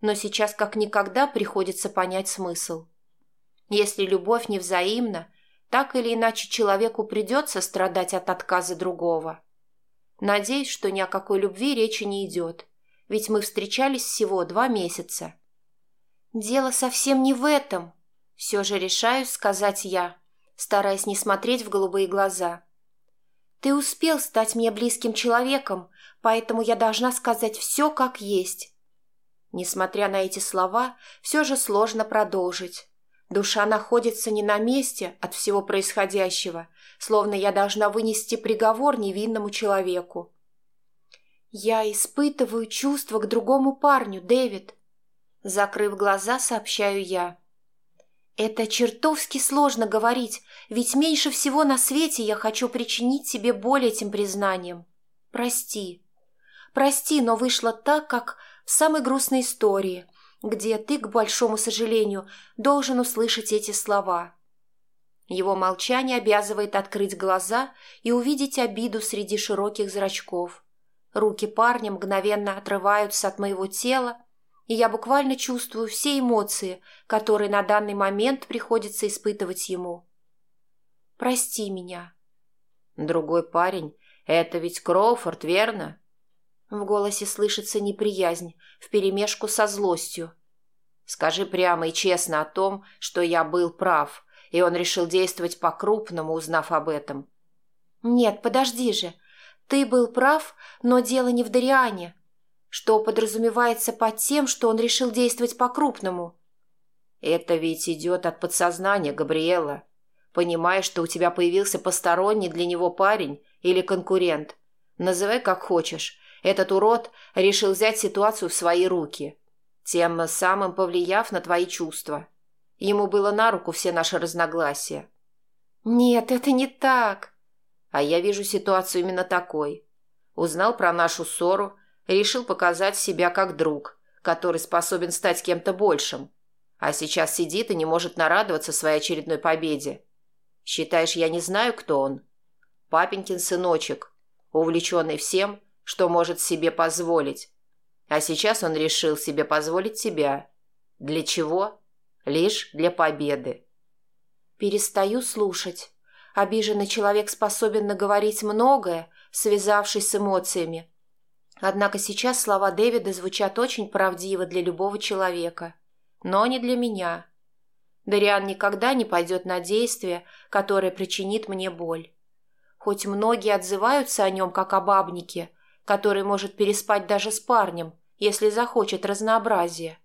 Speaker 2: Но сейчас как никогда приходится понять смысл. Если любовь невзаимна, так или иначе человеку придется страдать от отказа другого. Надеюсь, что ни о какой любви речи не идет, ведь мы встречались всего два месяца. Дело совсем не в этом, все же решаюсь сказать я, стараясь не смотреть в голубые глаза. Ты успел стать мне близким человеком, поэтому я должна сказать все как есть. Несмотря на эти слова, все же сложно продолжить. Душа находится не на месте от всего происходящего, словно я должна вынести приговор невинному человеку. «Я испытываю чувства к другому парню, Дэвид», — закрыв глаза, сообщаю я. «Это чертовски сложно говорить, ведь меньше всего на свете я хочу причинить тебе боль этим признанием. Прости. Прости, но вышло так, как в самой грустной истории — где ты, к большому сожалению, должен услышать эти слова. Его молчание обязывает открыть глаза и увидеть обиду среди широких зрачков. Руки парня мгновенно отрываются от моего тела, и я буквально чувствую все эмоции, которые на данный момент приходится испытывать ему. «Прости меня».
Speaker 1: «Другой парень — это ведь Кроуфорд, верно?»
Speaker 2: В голосе слышится неприязнь вперемешку со злостью.
Speaker 1: Скажи прямо и честно о том, что я был прав, и он решил действовать по-крупному, узнав об этом.
Speaker 2: Нет, подожди же. Ты был прав, но дело не в Дариане. Что подразумевается под тем, что он решил действовать по-крупному?
Speaker 1: Это ведь идет от подсознания, Габриэла. Понимаешь, что у тебя появился посторонний для него парень или конкурент. Называй как хочешь. Этот урод решил взять ситуацию в свои руки тем самым повлияв на твои чувства. Ему было на руку все наши разногласия.
Speaker 2: «Нет, это не так».
Speaker 1: А я вижу ситуацию именно такой. Узнал про нашу ссору, решил показать себя как друг, который способен стать кем-то большим. А сейчас сидит и не может нарадоваться своей очередной победе. Считаешь, я не знаю, кто он? Папенькин сыночек, увлеченный всем, что может себе позволить, а сейчас он решил себе позволить тебя. Для чего? Лишь для победы.
Speaker 2: Перестаю слушать. Обиженный человек способен наговорить многое, связавшись с эмоциями. Однако сейчас слова Дэвида звучат очень правдиво для любого человека. Но не для меня. Дариан никогда не пойдет на действие, которое причинит мне боль. Хоть многие отзываются о нем как о бабнике, который может переспать даже с парнем, если захочет разнообразия.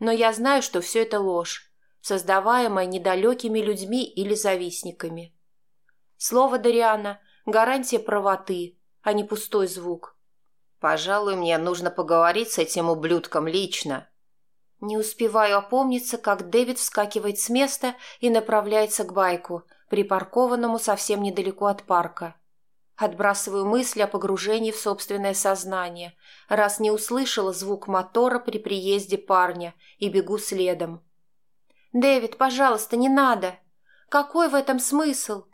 Speaker 2: Но я знаю, что все это ложь, создаваемая недалекими людьми или завистниками. Слово Дариана – гарантия правоты, а не пустой звук.
Speaker 1: «Пожалуй, мне нужно поговорить с этим ублюдком лично».
Speaker 2: Не успеваю опомниться, как Дэвид вскакивает с места и направляется к байку, припаркованному совсем недалеко от парка. Отбрасываю мысли о погружении в собственное сознание, раз не услышала звук мотора при приезде парня и бегу следом. «Дэвид, пожалуйста, не надо! Какой в этом смысл?»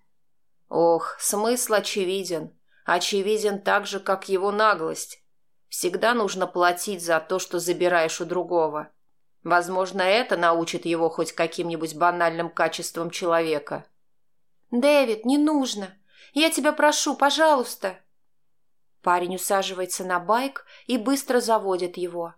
Speaker 1: «Ох, смысл очевиден. Очевиден так же, как его наглость. Всегда нужно платить за то, что забираешь у другого. Возможно, это научит его хоть каким-нибудь банальным качеством человека».
Speaker 2: «Дэвид, не нужно!» Я тебя прошу, пожалуйста!» Парень усаживается на байк и быстро заводит его.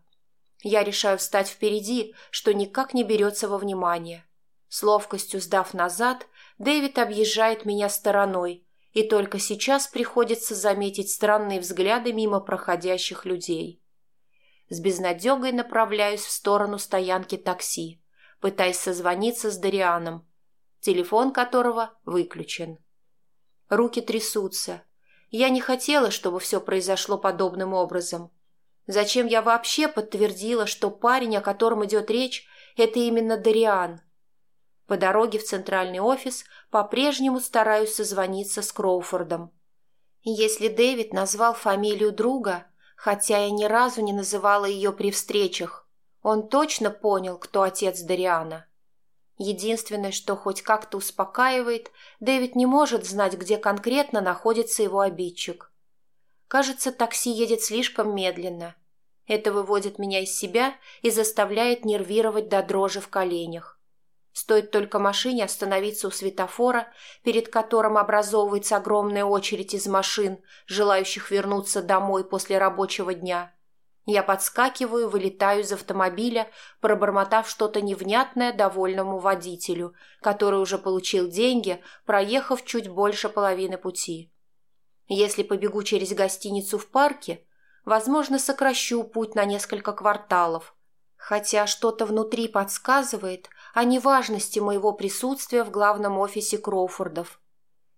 Speaker 2: Я решаю встать впереди, что никак не берется во внимание. С ловкостью сдав назад, Дэвид объезжает меня стороной, и только сейчас приходится заметить странные взгляды мимо проходящих людей. С безнадегой направляюсь в сторону стоянки такси, пытаясь созвониться с Дарианом, телефон которого выключен. Руки трясутся. Я не хотела, чтобы все произошло подобным образом. Зачем я вообще подтвердила, что парень, о котором идет речь, это именно Дариан? По дороге в центральный офис по-прежнему стараюсь созвониться с Кроуфордом. Если Дэвид назвал фамилию друга, хотя я ни разу не называла ее при встречах, он точно понял, кто отец Дариана. Единственное, что хоть как-то успокаивает, Дэвид не может знать, где конкретно находится его обидчик. Кажется, такси едет слишком медленно. Это выводит меня из себя и заставляет нервировать до дрожи в коленях. Стоит только машине остановиться у светофора, перед которым образовывается огромная очередь из машин, желающих вернуться домой после рабочего дня – я подскакиваю, вылетаю из автомобиля, пробормотав что-то невнятное довольному водителю, который уже получил деньги, проехав чуть больше половины пути. Если побегу через гостиницу в парке, возможно, сокращу путь на несколько кварталов, хотя что-то внутри подсказывает о неважности моего присутствия в главном офисе Кроуфордов.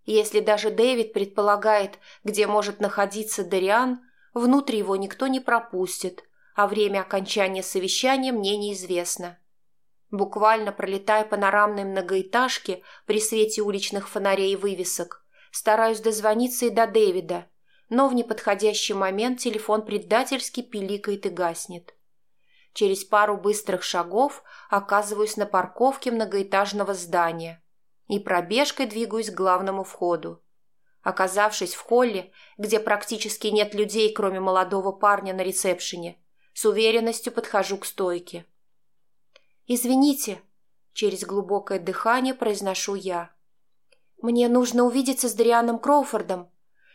Speaker 2: Если даже Дэвид предполагает, где может находиться Дариан – Внутрь его никто не пропустит, а время окончания совещания мне неизвестно. Буквально пролетая панорамной многоэтажки при свете уличных фонарей и вывесок, стараюсь дозвониться и до Дэвида, но в неподходящий момент телефон предательски пиликает и гаснет. Через пару быстрых шагов оказываюсь на парковке многоэтажного здания и пробежкой двигаюсь к главному входу. Оказавшись в холле, где практически нет людей, кроме молодого парня на ресепшене, с уверенностью подхожу к стойке. «Извините», — через глубокое дыхание произношу я. «Мне нужно увидеться с Дрианом Кроуфордом.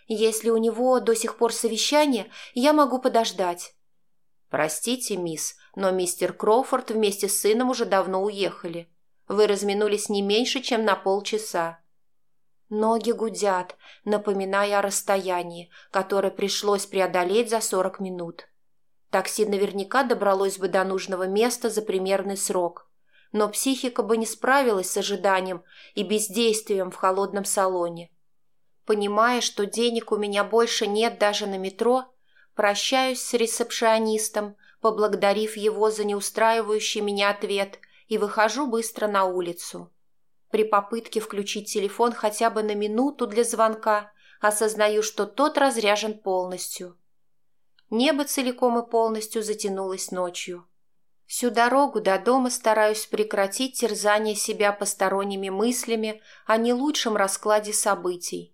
Speaker 2: Если у него до сих пор совещание, я могу подождать».
Speaker 1: «Простите, мисс, но мистер Кроуфорд вместе с сыном уже давно уехали. Вы разминулись не меньше, чем на полчаса».
Speaker 2: Ноги гудят, напоминая о расстоянии, которое пришлось преодолеть за сорок минут. Такси наверняка добралось бы до нужного места за примерный срок, но психика бы не справилась с ожиданием и бездействием в холодном салоне. Понимая, что денег у меня больше нет даже на метро, прощаюсь с ресепшионистом, поблагодарив его за неустраивающий меня ответ, и выхожу быстро на улицу. При попытке включить телефон хотя бы на минуту для звонка осознаю, что тот разряжен полностью. Небо целиком и полностью затянулось ночью. Всю дорогу до дома стараюсь прекратить терзание себя посторонними мыслями о не лучшем раскладе событий.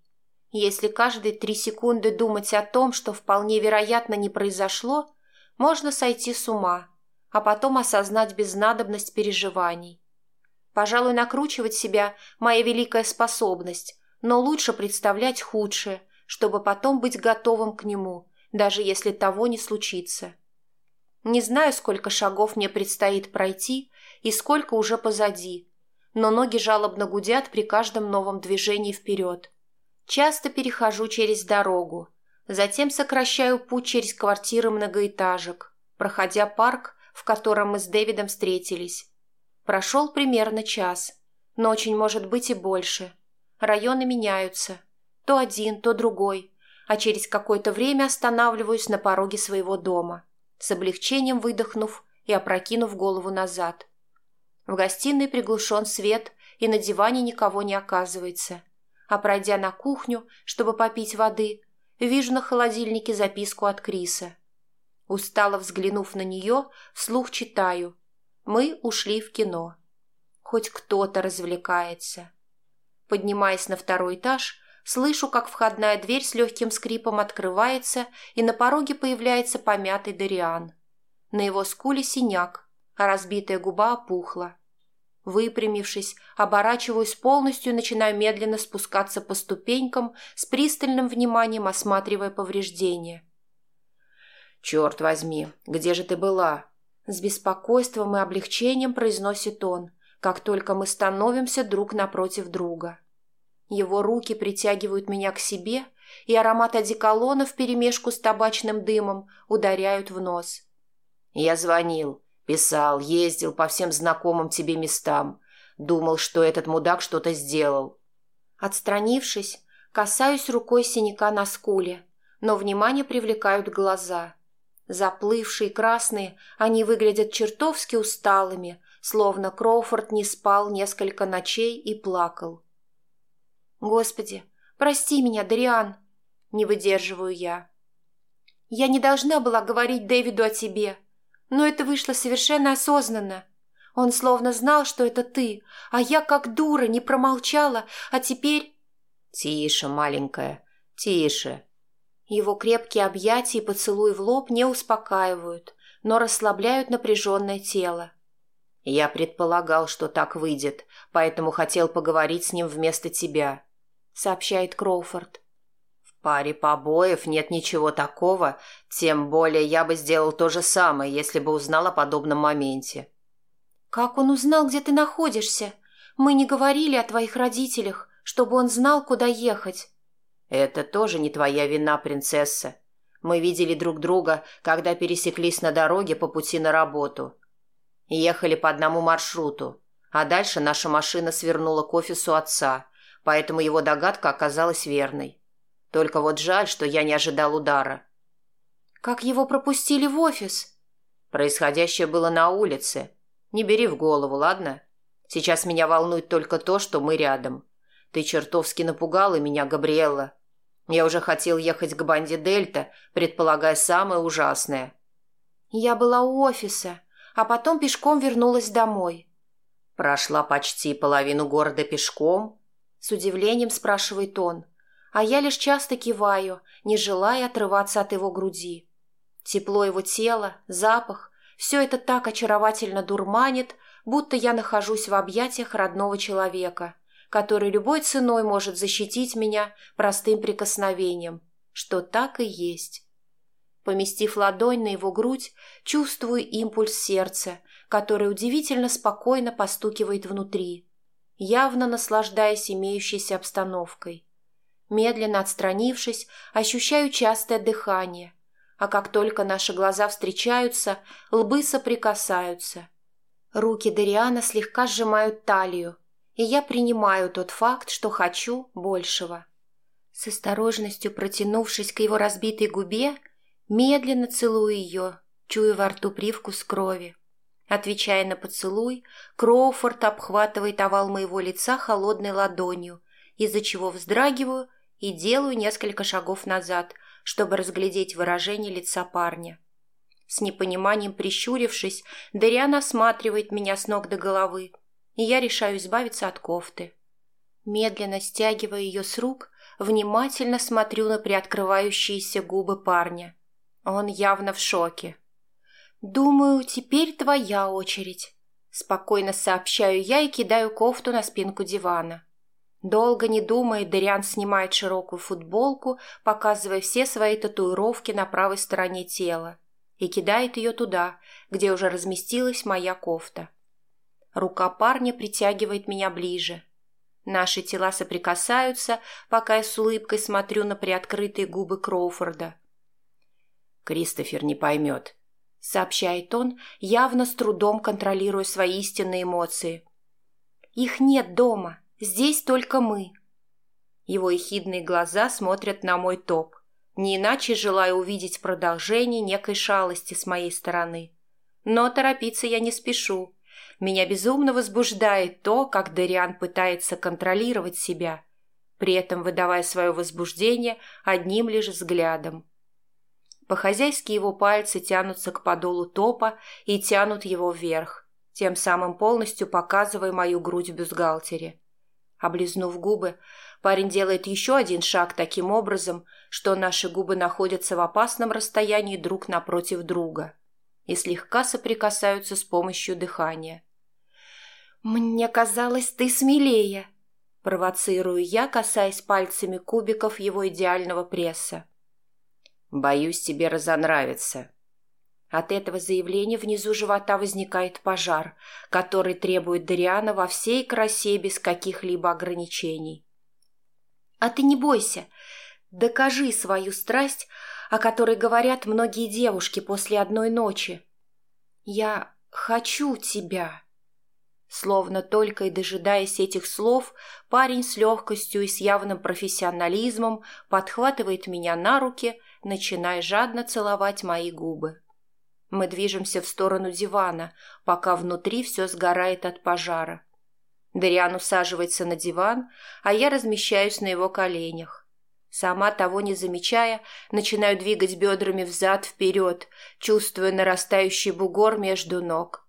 Speaker 2: Если каждые три секунды думать о том, что вполне вероятно не произошло, можно сойти с ума, а потом осознать безнадобность переживаний. Пожалуй, накручивать себя – моя великая способность, но лучше представлять худшее, чтобы потом быть готовым к нему – даже если того не случится. Не знаю, сколько шагов мне предстоит пройти и сколько уже позади, но ноги жалобно гудят при каждом новом движении вперед. Часто перехожу через дорогу, затем сокращаю путь через квартиры многоэтажек, проходя парк, в котором мы с Дэвидом встретились. Прошел примерно час, но очень может быть и больше. Районы меняются. То один, то другой – а через какое-то время останавливаюсь на пороге своего дома, с облегчением выдохнув и опрокинув голову назад. В гостиной приглушен свет, и на диване никого не оказывается. А пройдя на кухню, чтобы попить воды, вижу на холодильнике записку от Криса. Устало взглянув на нее, вслух читаю. Мы ушли в кино. Хоть кто-то развлекается. Поднимаясь на второй этаж, Слышу, как входная дверь с легким скрипом открывается, и на пороге появляется помятый Дариан. На его скуле синяк, а разбитая губа опухла. Выпрямившись, оборачиваюсь полностью начинаю медленно спускаться по ступенькам, с пристальным вниманием осматривая повреждения.
Speaker 1: «Черт возьми, где же ты была?»
Speaker 2: С беспокойством и облегчением произносит он, как только мы становимся друг напротив друга. Его руки притягивают меня к себе, и аромат одеколона вперемешку с табачным дымом ударяют в нос.
Speaker 1: Я звонил, писал, ездил по всем знакомым тебе местам. Думал, что этот мудак что-то сделал.
Speaker 2: Отстранившись, касаюсь рукой синяка на скуле, но внимание привлекают глаза. Заплывшие красные, они выглядят чертовски усталыми, словно Кроуфорд не спал несколько ночей и плакал. Господи, прости меня, Дариан. Не выдерживаю я. Я не должна была говорить Дэвиду о тебе, но это вышло совершенно осознанно. Он словно знал, что это ты, а я как дура не промолчала, а теперь...
Speaker 1: Тише, маленькая, тише.
Speaker 2: Его крепкие объятия и поцелуй в лоб не успокаивают, но расслабляют напряженное тело.
Speaker 1: Я предполагал, что так выйдет, поэтому хотел поговорить с ним вместо тебя
Speaker 2: сообщает Кроуфорд.
Speaker 1: Паре побоев нет ничего такого, тем более я бы сделал то же самое, если бы узнал о подобном моменте.
Speaker 2: Как он узнал, где ты находишься? Мы не говорили о твоих родителях, чтобы он знал, куда ехать.
Speaker 1: Это тоже не твоя вина, принцесса. Мы видели друг друга, когда пересеклись на дороге по пути на работу. Ехали по одному маршруту, а дальше наша машина свернула к офису отца, поэтому его догадка оказалась верной. Только вот жаль, что я не ожидал удара.
Speaker 2: «Как его пропустили в офис?»
Speaker 1: «Происходящее было на улице. Не бери в голову, ладно? Сейчас меня волнует только то, что мы рядом. Ты чертовски напугала меня, Габриэлла. Я уже хотел ехать к банде Дельта, предполагая самое ужасное».
Speaker 2: «Я была у офиса, а потом пешком вернулась домой».
Speaker 1: «Прошла почти половину города пешком?»
Speaker 2: С удивлением спрашивает он, а я лишь часто киваю, не желая отрываться от его груди. Тепло его тела, запах – все это так очаровательно дурманит, будто я нахожусь в объятиях родного человека, который любой ценой может защитить меня простым прикосновением, что так и есть. Поместив ладонь на его грудь, чувствую импульс сердца, который удивительно спокойно постукивает внутри, явно наслаждаясь имеющейся обстановкой. Медленно отстранившись, ощущаю частое дыхание, а как только наши глаза встречаются, лбы соприкасаются. Руки Дариана слегка сжимают талию, и я принимаю тот факт, что хочу большего. С осторожностью протянувшись к его разбитой губе, медленно целую ее, чуя во рту привкус крови. Отвечая на поцелуй, Кроуфорд обхватывает овал моего лица холодной ладонью, из-за чего вздрагиваю и делаю несколько шагов назад, чтобы разглядеть выражение лица парня. С непониманием прищурившись, Дариан осматривает меня с ног до головы, и я решаю избавиться от кофты. Медленно стягивая ее с рук, внимательно смотрю на приоткрывающиеся губы парня. Он явно в шоке. «Думаю, теперь твоя очередь», — спокойно сообщаю я и кидаю кофту на спинку дивана. Долго не думая, Дариан снимает широкую футболку, показывая все свои татуировки на правой стороне тела, и кидает ее туда, где уже разместилась моя кофта. Рука парня притягивает меня ближе. Наши тела соприкасаются, пока я с улыбкой смотрю на приоткрытые губы Кроуфорда.
Speaker 1: «Кристофер не поймет», —
Speaker 2: сообщает он, явно с трудом контролируя свои истинные эмоции. «Их нет дома, здесь только мы». Его ехидные глаза смотрят на мой топ, не иначе желая увидеть продолжение некой шалости с моей стороны. Но торопиться я не спешу. Меня безумно возбуждает то, как Дариан пытается контролировать себя, при этом выдавая свое возбуждение одним лишь взглядом. По-хозяйски его пальцы тянутся к подолу топа и тянут его вверх, тем самым полностью показывая мою грудь в бюстгальтере. Облизнув губы, парень делает еще один шаг таким образом, что наши губы находятся в опасном расстоянии друг напротив друга и слегка соприкасаются с помощью дыхания. «Мне казалось, ты смелее», – провоцирую я, касаясь пальцами кубиков его идеального пресса.
Speaker 1: Боюсь, тебе разонравится».
Speaker 2: От этого заявления внизу живота возникает пожар, который требует Дариана во всей красе без каких-либо ограничений. «А ты не бойся. Докажи свою страсть, о которой говорят многие девушки после одной ночи. Я хочу тебя». Словно только и дожидаясь этих слов, парень с легкостью и с явным профессионализмом подхватывает меня на руки начиная жадно целовать мои губы. Мы движемся в сторону дивана, пока внутри все сгорает от пожара. Дариан усаживается на диван, а я размещаюсь на его коленях. Сама того не замечая, начинаю двигать бедрами взад-вперед, чувствуя нарастающий бугор между ног.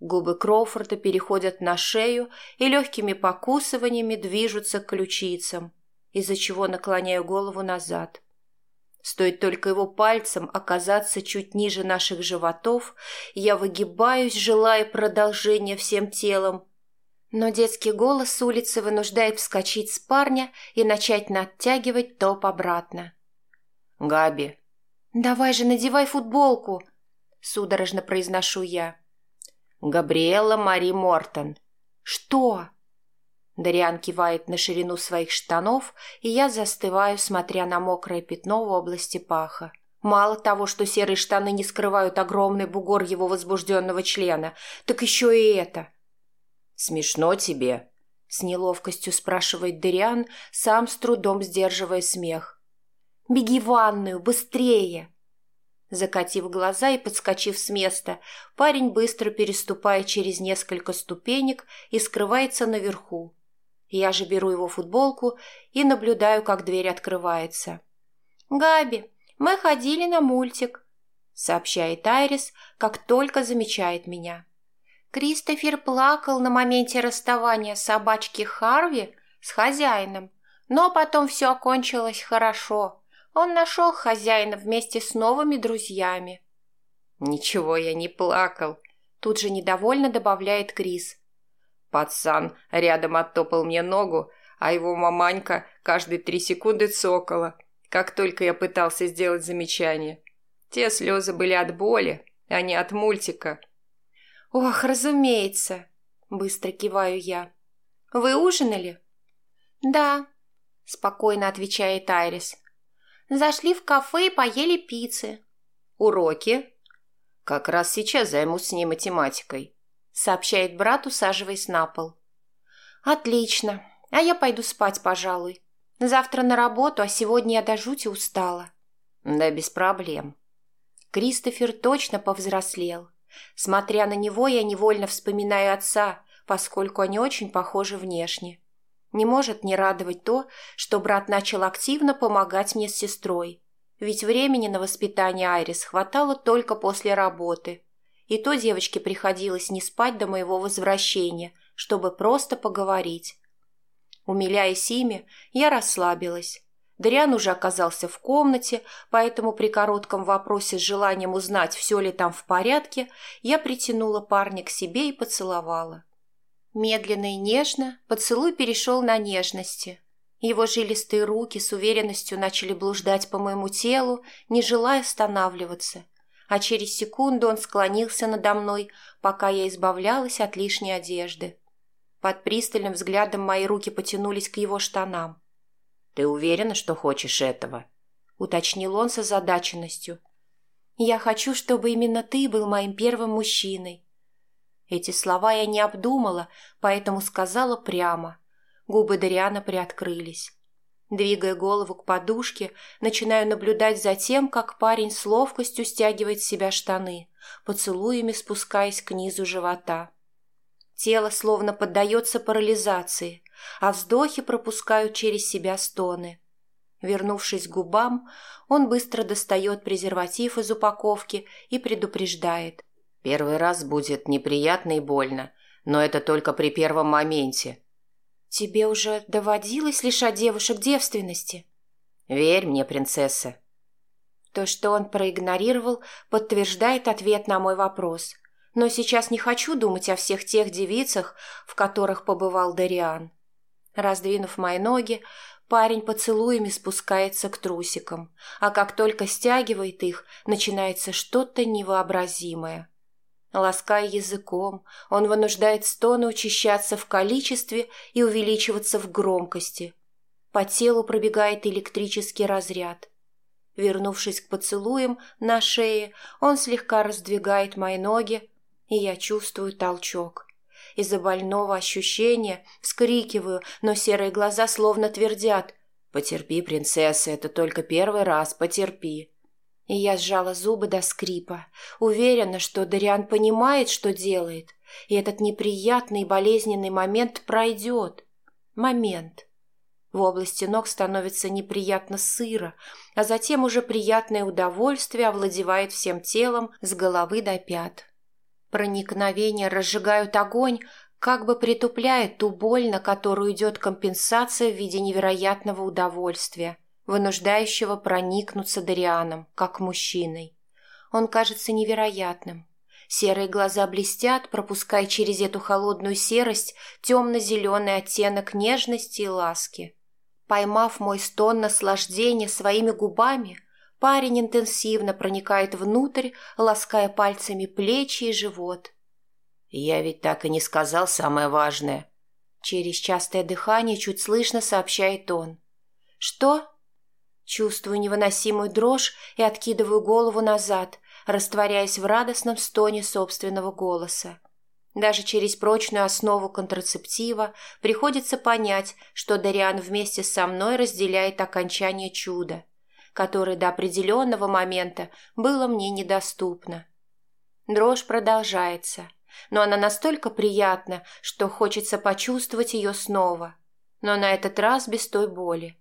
Speaker 2: Губы Кроуфорда переходят на шею и легкими покусываниями движутся к ключицам, из-за чего наклоняю голову назад. Стоит только его пальцем оказаться чуть ниже наших животов, я выгибаюсь, желая продолжения всем телом. Но детский голос с улицы вынуждает вскочить с парня и начать надтягивать топ обратно.
Speaker 1: «Габи!»
Speaker 2: «Давай же, надевай футболку!» — судорожно произношу я.
Speaker 1: «Габриэла Мари Мортон».
Speaker 2: «Что?»
Speaker 1: Дариан кивает на ширину своих штанов, и я застываю, смотря на мокрое пятно в области паха. Мало того, что серые штаны не скрывают огромный бугор его возбужденного члена, так еще и это. «Смешно тебе?» — с неловкостью спрашивает Дариан, сам с трудом сдерживая смех.
Speaker 2: «Беги в ванную, быстрее!» Закатив глаза и подскочив с места, парень быстро переступает через несколько ступенек и скрывается наверху, я же беру его футболку и наблюдаю, как дверь открывается. «Габи, мы ходили на мультик», — сообщает Айрис, как только замечает меня. Кристофер плакал на моменте расставания собачки Харви с хозяином, но потом все окончилось хорошо. Он нашел хозяина вместе с новыми друзьями.
Speaker 1: «Ничего я не плакал», — тут же недовольно добавляет Крис. Пацан рядом оттопал мне ногу, а его маманька каждые три секунды цокала, как только я пытался сделать замечание. Те слезы были от боли, а не от мультика.
Speaker 2: «Ох, разумеется!» – быстро киваю я. «Вы ужинали?» «Да», – спокойно отвечает Айрис. «Зашли в кафе и поели пиццы».
Speaker 1: «Уроки?» «Как раз сейчас займусь с ней математикой», – сообщает брат, усаживаясь на пол.
Speaker 2: «Отлично. А я пойду спать, пожалуй. Завтра на работу, а сегодня я до жути устала».
Speaker 1: «Да без проблем».
Speaker 2: Кристофер точно повзрослел. Смотря на него, я невольно вспоминаю отца, поскольку они очень похожи внешне. Не может не радовать то, что брат начал активно помогать мне с сестрой. Ведь времени на воспитание Айрис хватало только после работы. И то девочке приходилось не спать до моего возвращения, чтобы просто поговорить. Умиляясь ими, я расслабилась. Дриан уже оказался в комнате, поэтому при коротком вопросе с желанием узнать, все ли там в порядке, я притянула парня к себе и поцеловала. Медленно и нежно поцелуй перешел на нежности. Его жилистые руки с уверенностью начали блуждать по моему телу, не желая останавливаться, а через секунду он склонился надо мной, пока я избавлялась от лишней одежды. Под пристальным взглядом мои руки потянулись к его штанам.
Speaker 1: «Ты уверена, что хочешь этого?» — уточнил он с озадаченностью.
Speaker 2: «Я хочу, чтобы именно ты был моим первым мужчиной». Эти слова я не обдумала, поэтому сказала прямо. Губы Дариана приоткрылись. Двигая голову к подушке, начинаю наблюдать за тем, как парень с ловкостью стягивает с себя штаны, поцелуями спускаясь к низу живота. Тело словно поддается парализации, а вздохи пропускают через себя стоны. Вернувшись к губам, он быстро достает презерватив из упаковки и предупреждает.
Speaker 1: «Первый раз будет неприятно и больно, но это только при первом моменте».
Speaker 2: «Тебе уже доводилось лишать девушек девственности?»
Speaker 1: «Верь мне, принцесса».
Speaker 2: То, что он проигнорировал, подтверждает ответ на мой вопрос – но сейчас не хочу думать о всех тех девицах, в которых побывал Дариан. Раздвинув мои ноги, парень поцелуями спускается к трусикам, а как только стягивает их, начинается что-то невообразимое. Лаская языком, он вынуждает стоны учащаться в количестве и увеличиваться в громкости. По телу пробегает электрический разряд. Вернувшись к поцелуям на шее, он слегка раздвигает мои ноги, и я чувствую толчок. Из-за больного ощущения вскрикиваю, но серые глаза словно твердят «Потерпи, принцесса, это только первый раз, потерпи». И я сжала зубы до скрипа, уверена, что Дариан понимает, что делает, и этот неприятный болезненный момент пройдет. Момент. В области ног становится неприятно сыро, а затем уже приятное удовольствие овладевает всем телом с головы до пят. Проникновения разжигают огонь, как бы притупляя ту боль, на которую идет компенсация в виде невероятного удовольствия, вынуждающего проникнуться Дарианом, как мужчиной. Он кажется невероятным. Серые глаза блестят, пропуская через эту холодную серость темно-зеленый оттенок нежности и ласки. Поймав мой стон наслаждения своими губами, Парень интенсивно проникает внутрь, лаская пальцами плечи и живот.
Speaker 1: «Я ведь так и не сказал самое важное».
Speaker 2: Через частое дыхание чуть слышно сообщает он. «Что?» Чувствую невыносимую дрожь и откидываю голову назад, растворяясь в радостном стоне собственного голоса. Даже через прочную основу контрацептива приходится понять, что Дариан вместе со мной разделяет окончание чуда которое до определенного момента было мне недоступно. Дрожь продолжается, но она настолько приятна, что хочется почувствовать ее снова, но на этот раз без той боли.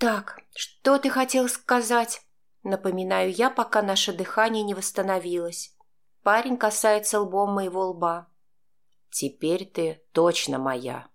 Speaker 2: «Так, что ты хотел сказать?» Напоминаю я, пока наше дыхание не восстановилось. Парень касается лбом моего лба.
Speaker 1: «Теперь ты точно моя».